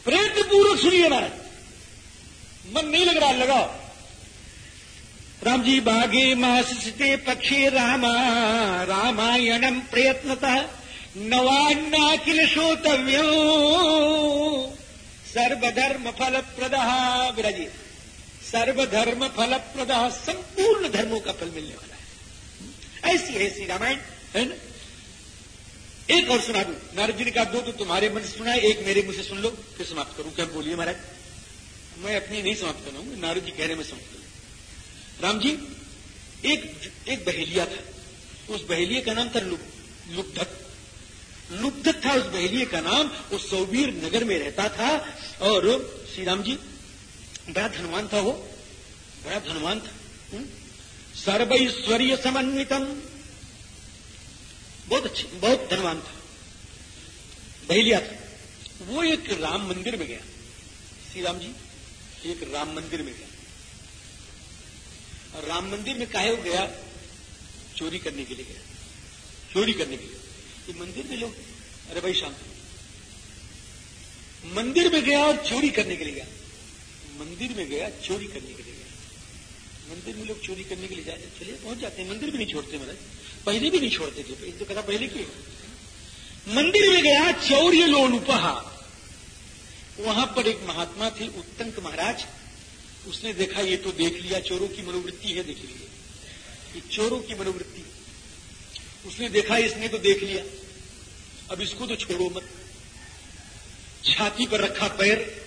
प्रयत्न पूर्वक सुनिए महाराज। मन नहीं लग रहा, लगाओ। राम जी बागे मासते पक्षे रामा। रामायणम प्रयत्नतः। नवान्नाकिल श्रोतव्यो सर्वधर्म फल प्रद विराजी सर्वधर्म फल प्रद संपूर्ण धर्मों का फल मिलने वाला है। ऐसी श्री रामायण, है ना? एक और सुना दू। नारद जी ने कहा, दो तो तुम्हारे मन से सुना एक मेरे मुझसे सुन लो। फिर समाप्त करूँ। क्या बोलिए महाराज? मैं अपनी नहीं समाप्त कर रहा हूँ नारद जी कह रहे मैं समाप्त करूँ। राम जी, एक एक बहेलिया था। उस बहेलिए का नाम था लुब्धक लुब्ध था उस बहेलिए का नाम। वो सौबीर नगर में रहता था और श्री राम जी, बड़ा धनवान था वो। बड़ा धनवान था। हम्म? सर्वैश्वर्य समन्वितम। बहुत अच्छे, बहुत धनवान था। बहेलिया था। वो एक राम मंदिर में गया। श्री राम जी, एक राम मंदिर में गया। और राम मंदिर में काहे गया? चोरी करने के लिए गया। चोरी करने के लिए। कि मंदिर में लोग, अरे भाई शांत मंदिर में गया और चोरी करने के लिए गया। मंदिर में गया, चोरी करने के लिए गया। मंदिर में लोग चोरी करने के लिए जाते, चलिए, पहुँच जाते हैं। मंदिर भी नहीं छोड़ते महाराज। पहले भी नहीं छोड़ते थे। तो कथा पहले की। मंदिर में गया चौर्य लोन लोलुपहा वहाँ पर एक महात्मा थे, उत्तंक महाराज। उसने देखा, ये तो देख लिया, चोरों की मनोवृत्ति है, देख लीजिए ये चोरों की मनोवृत्ति। उसने देखा, इसने तो देख लिया। अब इसको तो छोड़ो मत। छाती पर रखा पैर।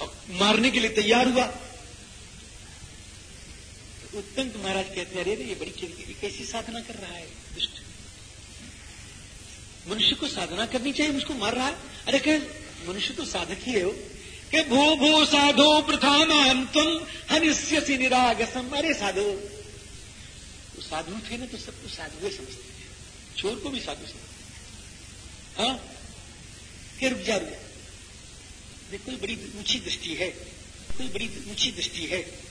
और मारने के लिए तैयार हुआ। तो उत्तंक महाराज कहते अरे ये बड़ी ये कैसी साधना कर रहा है, दुष्ट। मनुष्य को साधना करनी चाहिए, मुझको मार रहा है? अरे, कह, मनुष्य तो साधक ही है वो। के भो भो, साधो प्रथान तुम हनिष्य निरागसम अरे, साधो तो साधु थे ना तो सबको साधु समझते थे। चोर को भी साधु समझते हाँ? फिर रुक जा, रुक कोई बड़ी ऊँची दृष्टि है, कोई बड़ी ऊँची दृष्टि है।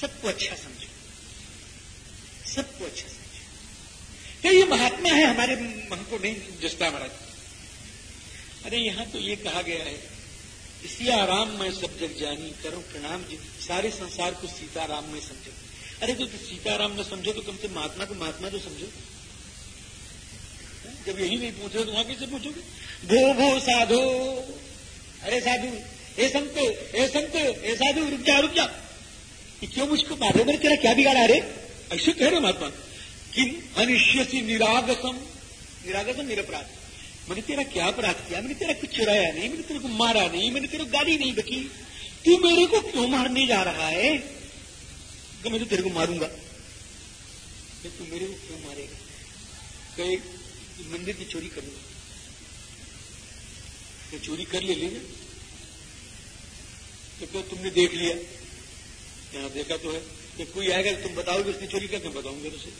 सबको अच्छा समझो। सबको अच्छा समझो। क्या ये महात्मा है हमारे हमको नहीं जसता महाराज? अरे यहाँ तो ये कहा गया है इसी आराम में सब जग जानी, करो प्रणाम जी। सारे संसार को सीताराम में समझो। अरे तो सीताराम में समझो तो कम से महात्मा को महात्मा तो समझो। जब यही नहीं पूछ तो वहाँ कैसे पूछोगे? भो भो, साधो। अरे साधु, हे संत हे संत, हे साधु, रुक जा रुक जा। क्यों मुझको मारो मेरे तेरा क्या बिगाड़ा अरे ऐसे कह रहे महात्मा। किम अनिश्य निरागसम। निरागसम निरपराध मैंने तेरा क्या अपराध किया? मैंने तेरा कुछ चुराया नहीं, मैंने तेरे को मारा नहीं, मैंने तेरे को गाली नहीं बकी। तू मेरे को क्यों मारने जा रहा है? तो मैं तो तेरे को मारूँगा। तू मेरे को क्यों मारेगा? कहे मंदिर की चोरी करूँगा तो चोरी कर ले लेना तो तुमने देख लिया? यहाँ देखा तो है कि कोई आएगा तुम बताओगे उसने चोरी कर मैं बताऊँगा उसे।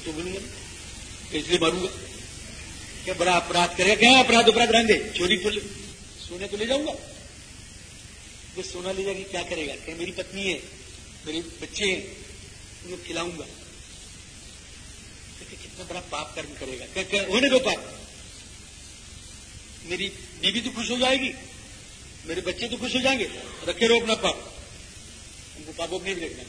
तो बोलूँगा इसलिए मारूँगा। क्या बड़ा अपराध करेगा? क्या अपराध अपराध रहने चोरी तो सोने तो ले जाऊँगा? तो सोना ले जाके क्या करेगा? क्या मेरी पत्नी है, मेरे बच्चे हैं उनको खिलाऊँगा। तो कितना बड़ा पाप कर्म करेगा। क्या होने दो पाप। मेरी बीवी तो खुश हो जाएगी, मेरे बच्चे तो खुश हो जाएँगे। रखे रहो अपना पाप। उनको पापों नहीं देखना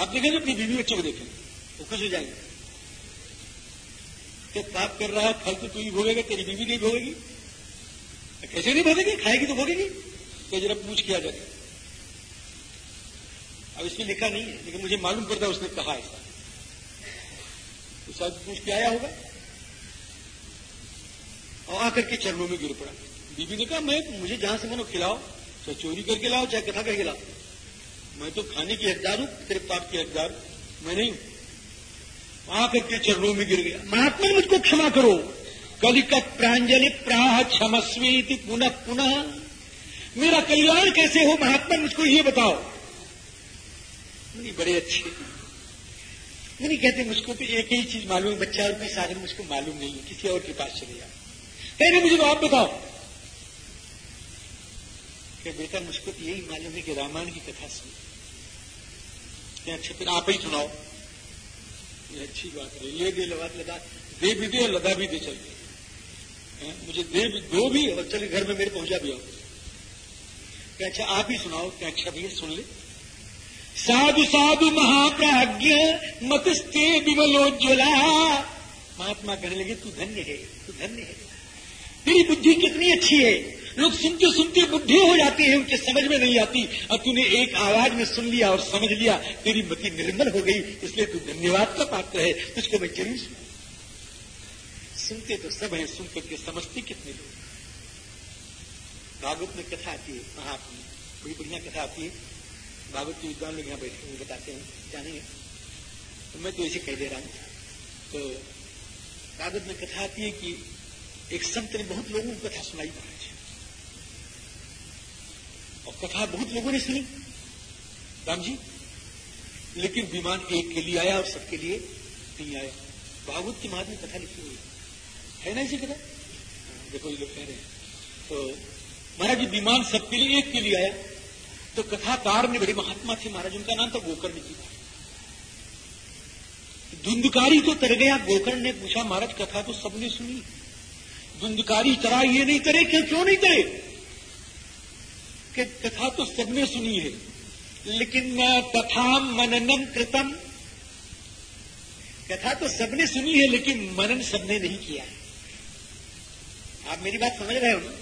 आप देखेंगे अपनी बीवी बच्चों को देखेंगे। वो खुश हो जाएँगे। तो पाप कर रहा है, फल तो तू ही भोगेगा, तेरी बीवी नहीं भोगेगी? कैसे नहीं भोगेगी? खाएगी तो भोगेगी। तो जरा पूछ किया जाए अब इसमें लिखा नहीं है, लेकिन मुझे मालूम पड़ता है उसने कहा ऐसा तो शायद पूछ के आया होगा। और आकर के चरणों में गिर पड़ा। बीबी ने कहा, मैं, मुझे जहाँ से मनो खिलाओ। चाहे चोरी करके लाओ, चाहे कथा करके लाओ। मैं तो खाने की हकदार हूँ, तेरे पाप की हकदार। मैं नहीं हूँ। आकर के चरणों में गिर गया। महात्मा, मुझको क्षमा करो। कलिकत प्रांजलि प्राह क्षमस्वी पुनः पुनः। मेरा कल्याण कैसे हो, महात्मा, मुझको ये बताओ। मुनि बड़े अच्छे। मुनि कहते, मुझको तो एक ही चीज़ मालूम है, बच्चा और साधन मुझको मालूम नहीं है। किसी और के पास चले जाओ। कहने मुझे तो आप बताओ। कि बेटा मुझको तो यही मालूम है कि रामायण की कथा सुन। क्या अच्छा फिर आप ही सुनाओ। ये अच्छी बात है। ये दे लगा लगा, दे भी दे लगा भी दे चल। मुझे दे भी, दो भी और चले घर में मेरे पहुँचा भी आओ। क्या अच्छा आप ही सुनाओ। क्या अच्छा भैया, सुन ले। साधु साधु महाप्राज्ञ, मतस्ते विमलोज्वला महात्मा कहने लगे, तू धन्य है, तू धन्य है। तेरी बुद्धि कितनी अच्छी है। लोग सुनते सुनते बुद्धि हो जाती है, उनके समझ में नहीं आती। और तूने एक आवाज़ में सुन लिया और समझ लिया, तेरी मति निर्मल हो गई, इसलिए तू धन्यवाद का पात्र है। तुझको मैं ज़रूर सुना सुनते तो सब है सुन करके समझते कितने लोग भागवत में कथा आती है महात्मा बड़ी बढ़िया कथा आती है। भागवत के विद्वान लोग यहाँ बैठे हुए बताते हैं, जानेंगे। तो मैं तो ऐसे कह दे रहा हूँ। तो भागवत में कथा आती है कि एक संत ने बहुत लोगों को कथा सुनाई। और कथा बहुत लोगों ने सुनी। राम जी, लेकिन विमान एक के लिए आया और सबके लिए नहीं आया। भागवत की महात्मा कथा लिखी हुई है। ना ऐसी कथा? देखो, ये लोग कह रहे हैं। तो महाराज जी, विमान सबके लिए, एक के लिए आया। तो कथाकार ने बड़े महात्मा थे महाराज, उनका नाम था गोकर्ण जी। था धुंधकारी तो तर गया, गोकर्ण ने पूछा, महाराज, कथा तो सबने सुनी। धुंधकारी तरह ये नहीं करे, क्यों क्यों नहीं करे? कि कथा तो सबने सुनी है, लेकिन तथा मननम कृतम। कथा तो सबने सुनी है, लेकिन मनन सबने नहीं किया। है आप मेरी बात समझ रहे हो? ना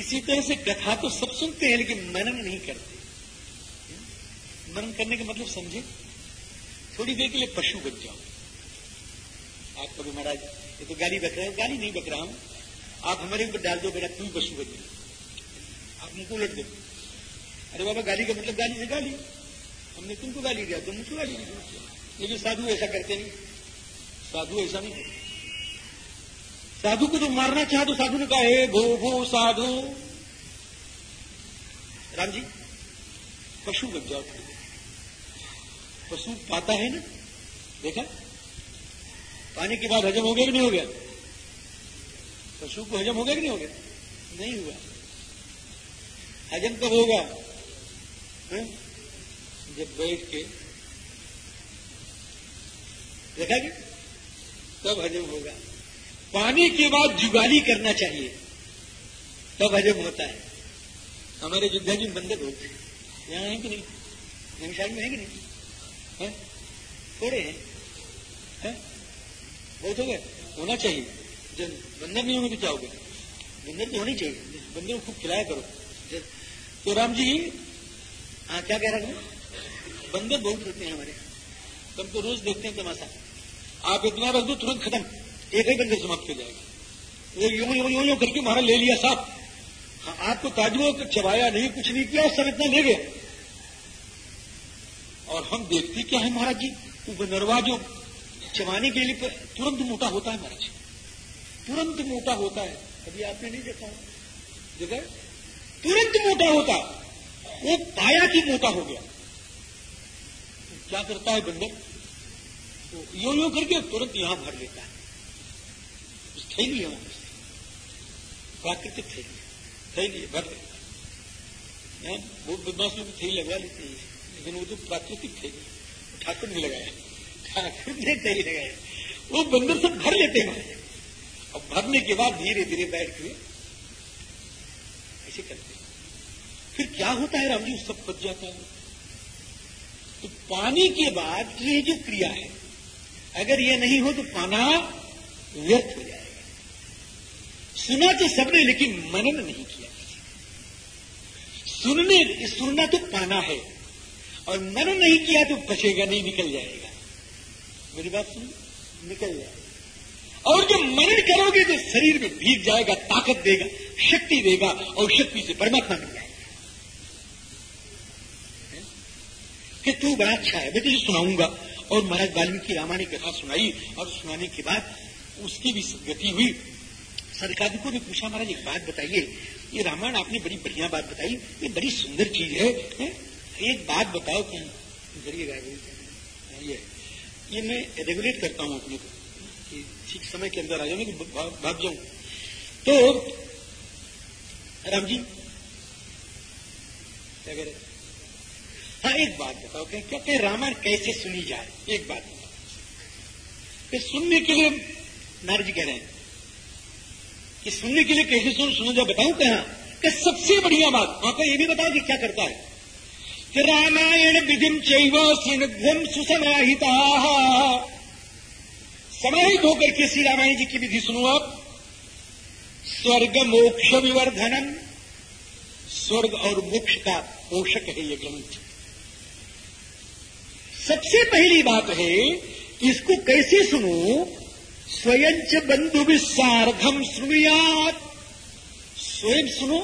इसी तरह से कथा तो सब सुनते हैं, लेकिन मनन नहीं करते। मनन करने का मतलब समझे? थोड़ी देर के लिए पशु बन जाओ। आप कभी महाराज, ये तो गाली बक रहे हो। गाली नहीं बक रहा हूँ। आप हमारे ऊपर डाल दो बेटा तू पशु बन जाओ मुझको उलट दो। अरे बाबा, गाली का मतलब गाली से गाली। हमने तुमको गाली दिया, तुम मुझको गाली दी लेकिन साधु ऐसा करते नहीं। साधु ऐसा नहीं करते। साधु को तो मारना चाहे तो साधु ने कहा, हे भो भो साधु। राम जी, पशु बन जाओ पशु पाता है ना? देखा? पानी के बाद हजम हो गया कि नहीं हो गया? पशु को हजम हो गया कि नहीं हो गया? नहीं हुआ। हजम कब होगा। है? जब बैठ के देखा कि तब हजम होगा। पानी के बाद जुगाली करना चाहिए। तब हजम होता है। हमारे युद्धा जी बंदे बहुत यहाँ है कि नहीं? यहीं में है कि नहीं? है? थोड़े हैं। है? बहुत हो गए होना चाहिए। जब बंदर नहीं होंगे तो क्या हो गया बंदर तो होनी चाहिए। बंदर को खूब खिलाया करो। तो राम जी हाँ क्या कह रहे हैं? बंदर बहुत होते हैं हमारे। तुम तो रोज देखते हैं तमाशा। आप इतना रख दो तुरंत खत्म। एक ही बंदे समाप्त हो जाएगा। वो यूँ यूँ यूँ यूँ करके मारा ले लिया साहब हाँ, आपको ताजुओं को चबाया नहीं कुछ नहीं किया सब इतना ले गया और हम देखते क्या है महाराज जी? वो नरवा जो चबाने के लिए तुरंत मोटा होता है महाराज तुरंत मोटा होता है। कभी आपने नहीं देखा देखा तुरंत मोटा होता। वो पाया कि मोटा हो गया। क्या करता है बंदर? तो यो यो करके तुरंत यहाँ भर लेता है। थैली है वहाँ प्राकृतिक थैली थैली भर लेता बहुत बदमाशियों की थैली लगवा लेते हैं। लेकिन वो तो प्राकृतिक थैली ठाकुर ने लगाया ठाकुर ने थैली लगाया वो बंदर सब भर लेते हैं और भरने के बाद धीरे धीरे बैठ के ऐसे करते फिर क्या होता है राम जी सब पच जाता है। तो पानी के बाद ये जो क्रिया है, अगर ये नहीं हो तो पाना व्यर्थ हो जाएगा। सुना तो सबने, लेकिन मनन नहीं किया। सुनने, सुनना तो पाना है, और मनन नहीं किया तो बचेगा, नहीं निकल जाएगा। मेरी बात सुन निकल जाएगा। और जब मनन करोगे तो शरीर में भीग जाएगा, ताकत देगा, शक्ति देगा, और शक्ति से परमात्मा मिल जाएगा। कि तू बड़ा अच्छा है। मैं तुझे सुनाऊँगा। और महाराज वाल्मीकि रामायण कथा सुनाई और सुनाने के बाद उसकी भी गति हुई। सरकारिकों ने पूछा, महाराज, एक बात बताइए। ये रामायण आपने बड़ी बढ़िया बात बताई। ये बड़ी सुंदर चीज़ है? एक बात बताओ कि ये ये मैं रेगुलेट करता हूँ अपने को, कि ठीक समय के अंदर आ जाऊँ कि भाग जाऊँ। तो राम जी, क्या कह रहे हाँ एक बात बताओ क्या क्या क्या रामायण कैसे सुनी जाए? एक बात बताओ। सुनने के लिए नारद जी कह रहे हैं कि सुनने के लिए कैसे सुन सुनो जब बताऊँ कहा? सबसे बढ़िया बात पर यह भी बताओ कि क्या करता है। कि रामायण विधि चैव सिंहम सुसमाहिता। समाहित होकर के श्री रामायण जी की विधि सुनो आप। स्वर्ग मोक्ष विवर्धनम। स्वर्ग और मोक्ष का पोषक है ये ग्रंथ। सबसे पहली बात है, इसको कैसे सुनो? स्वयं च बंधु विसारधम सुनियात। स्वयं सुनो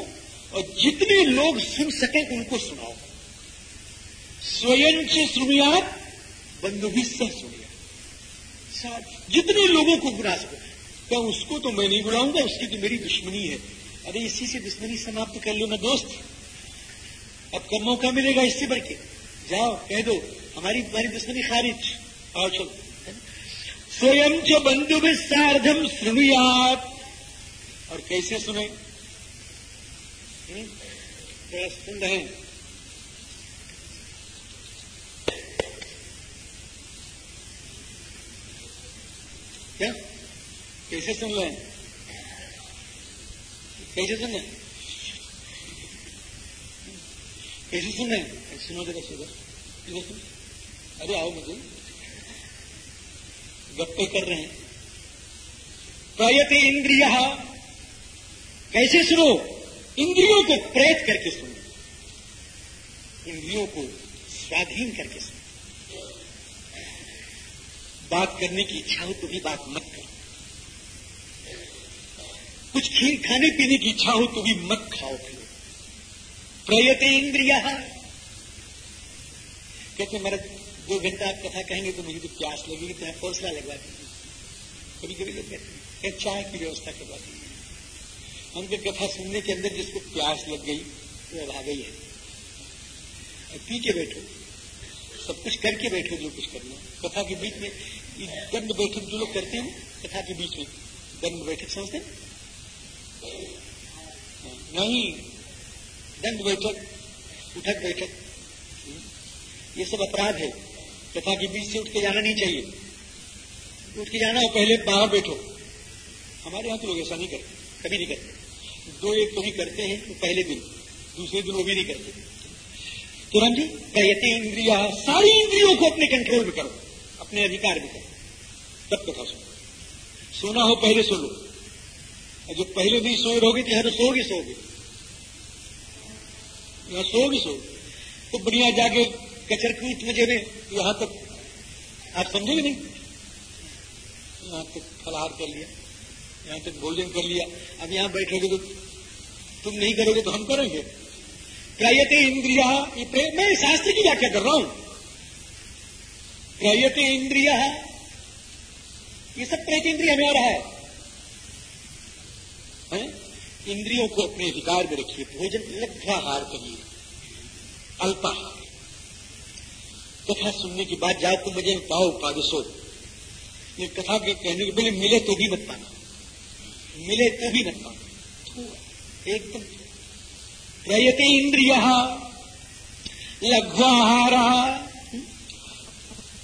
और जितने लोग सुन सके उनको सुनाओ। स्वयं से सुनियात, बंधु भी सह सुनिया जितने लोगों को बुला सको। क्या उसको तो मैं नहीं बुलाऊँगा, उसकी तो मेरी दुश्मनी है। अरे इसी से दुश्मनी समाप्त कर लो ना, दोस्त। अब कब मौका मिलेगा इससे बढ़ के जाओ, कह दो। हमारी तुम्हारी दुश्मनी खारिज, और चलो स्वयं च बंधु सार्धम सुनियात। और कैसे सुने? थोड़ा सुन रहे क्या? कैसे सुन रहे कैसे सुन रहे कैसे सुन रहे सुनो जरा सुधर सुन। अरे आओ मुझे। गप्पे कर रहे हैं। प्रयति इंद्रिय। कैसे सुनो? इंद्रियों को प्रेत करके सुनो। इंद्रियों को स्वाधीन करके सुनो। बात करने की इच्छा हो तो भी बात मत करो। कुछ खीर खाने पीने की इच्छा हो तो भी मत खाओ फिर। प्रयते इंद्रिया। कहते मेरा दो घंटा आप कथा कहेंगे तो मुझे तो प्यास लगेगी तो आप लगवा दीजिए कभी कभी लोग कहते हैं चाय की व्यवस्था करवा दीजिए। हमको कथा सुनने के अंदर जिसको प्यास लग गई, वो अब आ गई है। पी के बैठो। सब कुछ करके बैठो, जो कुछ करना कथा के बीच में दंड बैठक जो लोग करते हैं कथा के बीच में, दंड बैठक समझते नहीं, दंड बैठक, उठक बैठक। ये सब अपराध है। कथा के बीच से उठ के जाना नहीं चाहिए। उठ के जाना हो, पहले बाहर बैठो। हमारे यहाँ तो लोग ऐसा नहीं करते, कभी नहीं करते। दो एक तो ही करते हैं तो पहले दिन, दूसरे दिन वो भी नहीं करते। तो राम जी कहते इंद्रिया, सारी इंद्रियों को अपने कंट्रोल में करो, अपने अधिकार में करो। तब कथा सुनो। सोना हो, पहले सो लो। जो पहले नहीं सो रहोगे तो यहाँ सोगे सोगे यहाँ सोगे सो तो बढ़िया जाके कचर कूट मज़े में यहाँ तक आप समझोगे नहीं। यहाँ तक फलाहार कर लिया यहाँ तक भोजन कर लिया। अब यहाँ बैठोगे तो तुम नहीं करोगे तो हम करेंगे। प्रयते इंद्रिया मैं शास्त्र की व्याख्या कर रहा हूँ। प्रयते इंद्रिया ये सब प्रेत इंद्रिय हमें आ रहा है, है? इंद्रियों को अपने अधिकार में रखिए भोजन लघ्वाहार करिए। अल्पाहार। कथा सुनने के बाद जाओ तो मुझे पाओ पागसो ये कथा के कहने के बोले मिले तो भी मत मिले तो भी मत एकदम। प्रयते इंद्रिय लघ्वाहार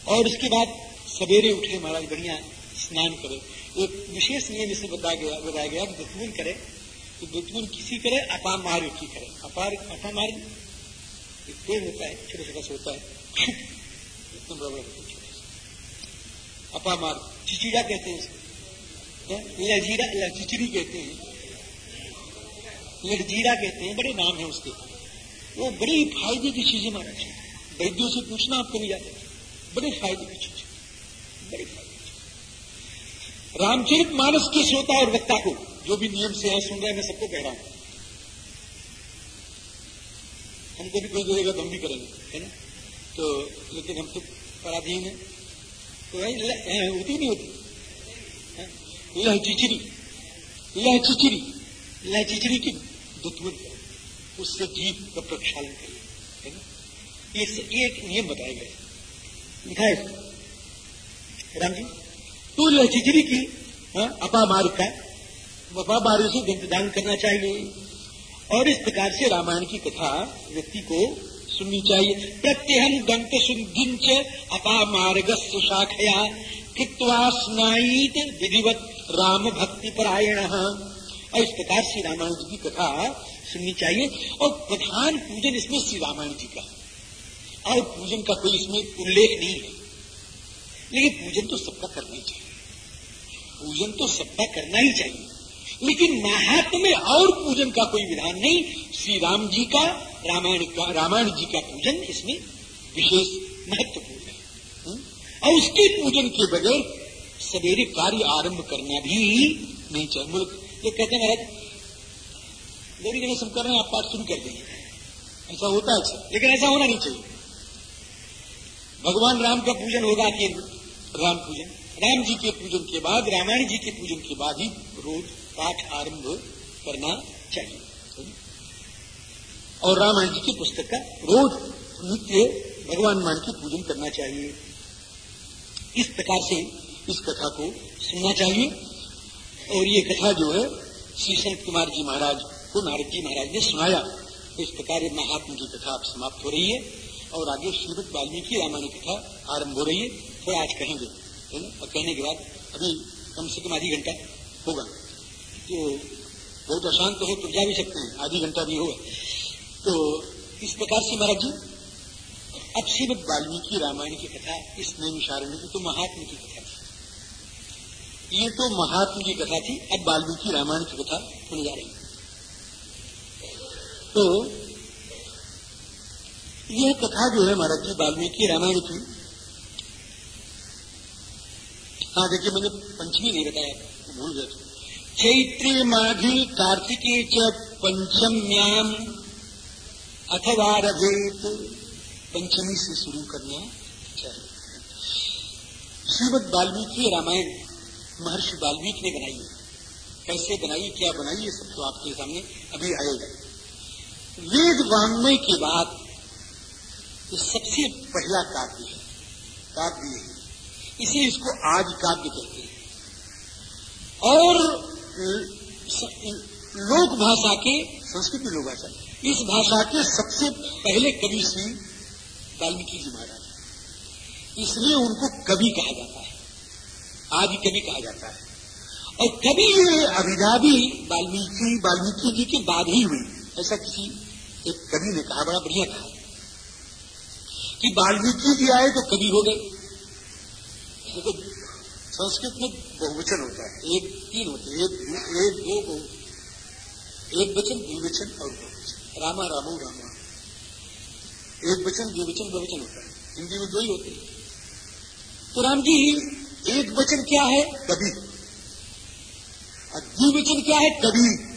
और उसके बाद सवेरे उठे, महाराज, बढ़िया स्नान करे। एक विशेष नियम इसमें बताया गया बताया गया कि दुतमून करे तो दुतमून किसी करे अपार मार्ग की करे। अपार अपार मार्ग, एक पेड़ होता है छोटा छोटा सा होता है एकदम बड़ा अपा मार्ग चिचिड़ा कहते हैं इसको। लजीरा कहते हैं। लड़जीरा कहते हैं, बड़े नाम है उसके। वो बड़ी फ़ायदे की चीज़ें महाराज वैद्यों से पूछना आपको नहीं जाता। बड़े फ़ायदे की चीज़। बड़े फ़ायदे रामचरित मानस के श्रोता और वक्ता को, जो भी नियम से है सुन रहे हैं, मैं सबको कह रहा हूँ। हमको भी कोई देगा तो हम भी करेंगे, है ना? तो लेकिन हम तो पराधीन है। तो वही होती नहीं होती? लह चिचरी। लह चिचरी। लह चिचरी की दुत्वन उससे जीव का प्रक्षालन करिए है ना? ये एक नियम बताया गया लिखा है। राम जी तो लचिचरी की हाँ, अपामार का अपामारी से दंतदान करना चाहिए। और इस प्रकार से रामायण की कथा व्यक्ति को सुननी चाहिए। प्रत्यहम दंत शुद्धिंच अपामार्ग शाखया। कृत्वा स्नाईत विधिवत राम भक्ति परायण और इस प्रकार से रामायण जी की कथा सुननी चाहिए और प्रधान पूजन इसमें श्री रामायण जी का और पूजन का कोई इसमें उल्लेख नहीं है। लेकिन पूजन तो सबका करना ही चाहिए। पूजन तो सबका करना ही चाहिए। लेकिन महात्म में और पूजन का कोई विधान नहीं। श्री राम जी का रामायण का रामायण जी का पूजन इसमें विशेष महत्वपूर्ण है? और उसके पूजन के बगैर सवेरे कार्य आरंभ करना भी नहीं चाहिए। मुल्क ये कहते हैं गौरी गणेश हम कर रहे हैं आप पाठ शुरू कर देंगे। ऐसा होता है लेकिन ऐसा होना नहीं चाहिए। भगवान राम का पूजन होगा कि राम पूजन? राम जी के पूजन के बाद, रामायण जी के पूजन के बाद ही रोज पाठ आरंभ करना चाहिए। और रामायण जी की पुस्तक का रोज नित्य भगवान मान की पूजन करना चाहिए। इस प्रकार से इस कथा को सुनना चाहिए। और ये कथा जो है, श्री संत कुमार जी महाराज को नारद जी महाराज ने सुनाया। इस प्रकार ये महात्मा की कथा अब समाप्त हो रही है और आगे श्रीमद वाल्मीकि रामायण कथा आरंभ हो रही है। थोड़ा आज कहेंगे, है ना? और कहने के बाद अभी कम से कम आधी घंटा होगा। तो बहुत अशांत हो तो जा भी सकते हैं। आधी घंटा भी होगा। तो इस प्रकार से महाराज जी, अब श्रीमद वाल्मीकि रामायण की कथा, इस नैमिषारण्य की तो महात्मा की कथा थी। ये तो महात्मा की कथा थी, अब वाल्मीकि रामायण की कथा होने जा रही तो यह कथा जो है महाराज जी, वाल्मीकि रामायण की हाँ देखिए, मैंने पंचमी नहीं बताया भूल गया चैत्र माघी कार्तिके च पंचम्याम अथवा रजेत पंचमी से शुरू करना चाहिए श्रीमद वाल्मीकि रामायण, महर्षि वाल्मीकि ने बनाई है। कैसे बनाई, क्या बनाई, ये सब तो आपके सामने अभी आएगा। वेद वांग्मय के बाद तो सबसे पहला काव्य है। काव्य है। इसे इसको आज काव्य कहते हैं। और लोक भाषा के, संस्कृत लोक भाषा इस भाषा के सबसे पहले कवि श्री वाल्मीकि जी महाराज। इसलिए उनको कवि कहा जाता है। आदि कवि कहा जाता है। और कभी ये अभिधावी वाल्मीकि वाल्मीकि जी के बाद ही हुई। ऐसा किसी एक कवि ने कहा, बड़ा बढ़िया कहा। कि वाल्मीकि जी आए तो कवि हो गए। देखो, संस्कृत में बहुवचन होता है। एक तीन होते हैं। एक एक, दो एक वचन, द्विवचन और बहुवचन रामा, रामो, रामा। एक वचन द्विवचन बहुवचन होता है। हिंदी में दो ही होते हैं। तो राम जी, एक वचन क्या है? कभी। और द्विवचन क्या है? कवि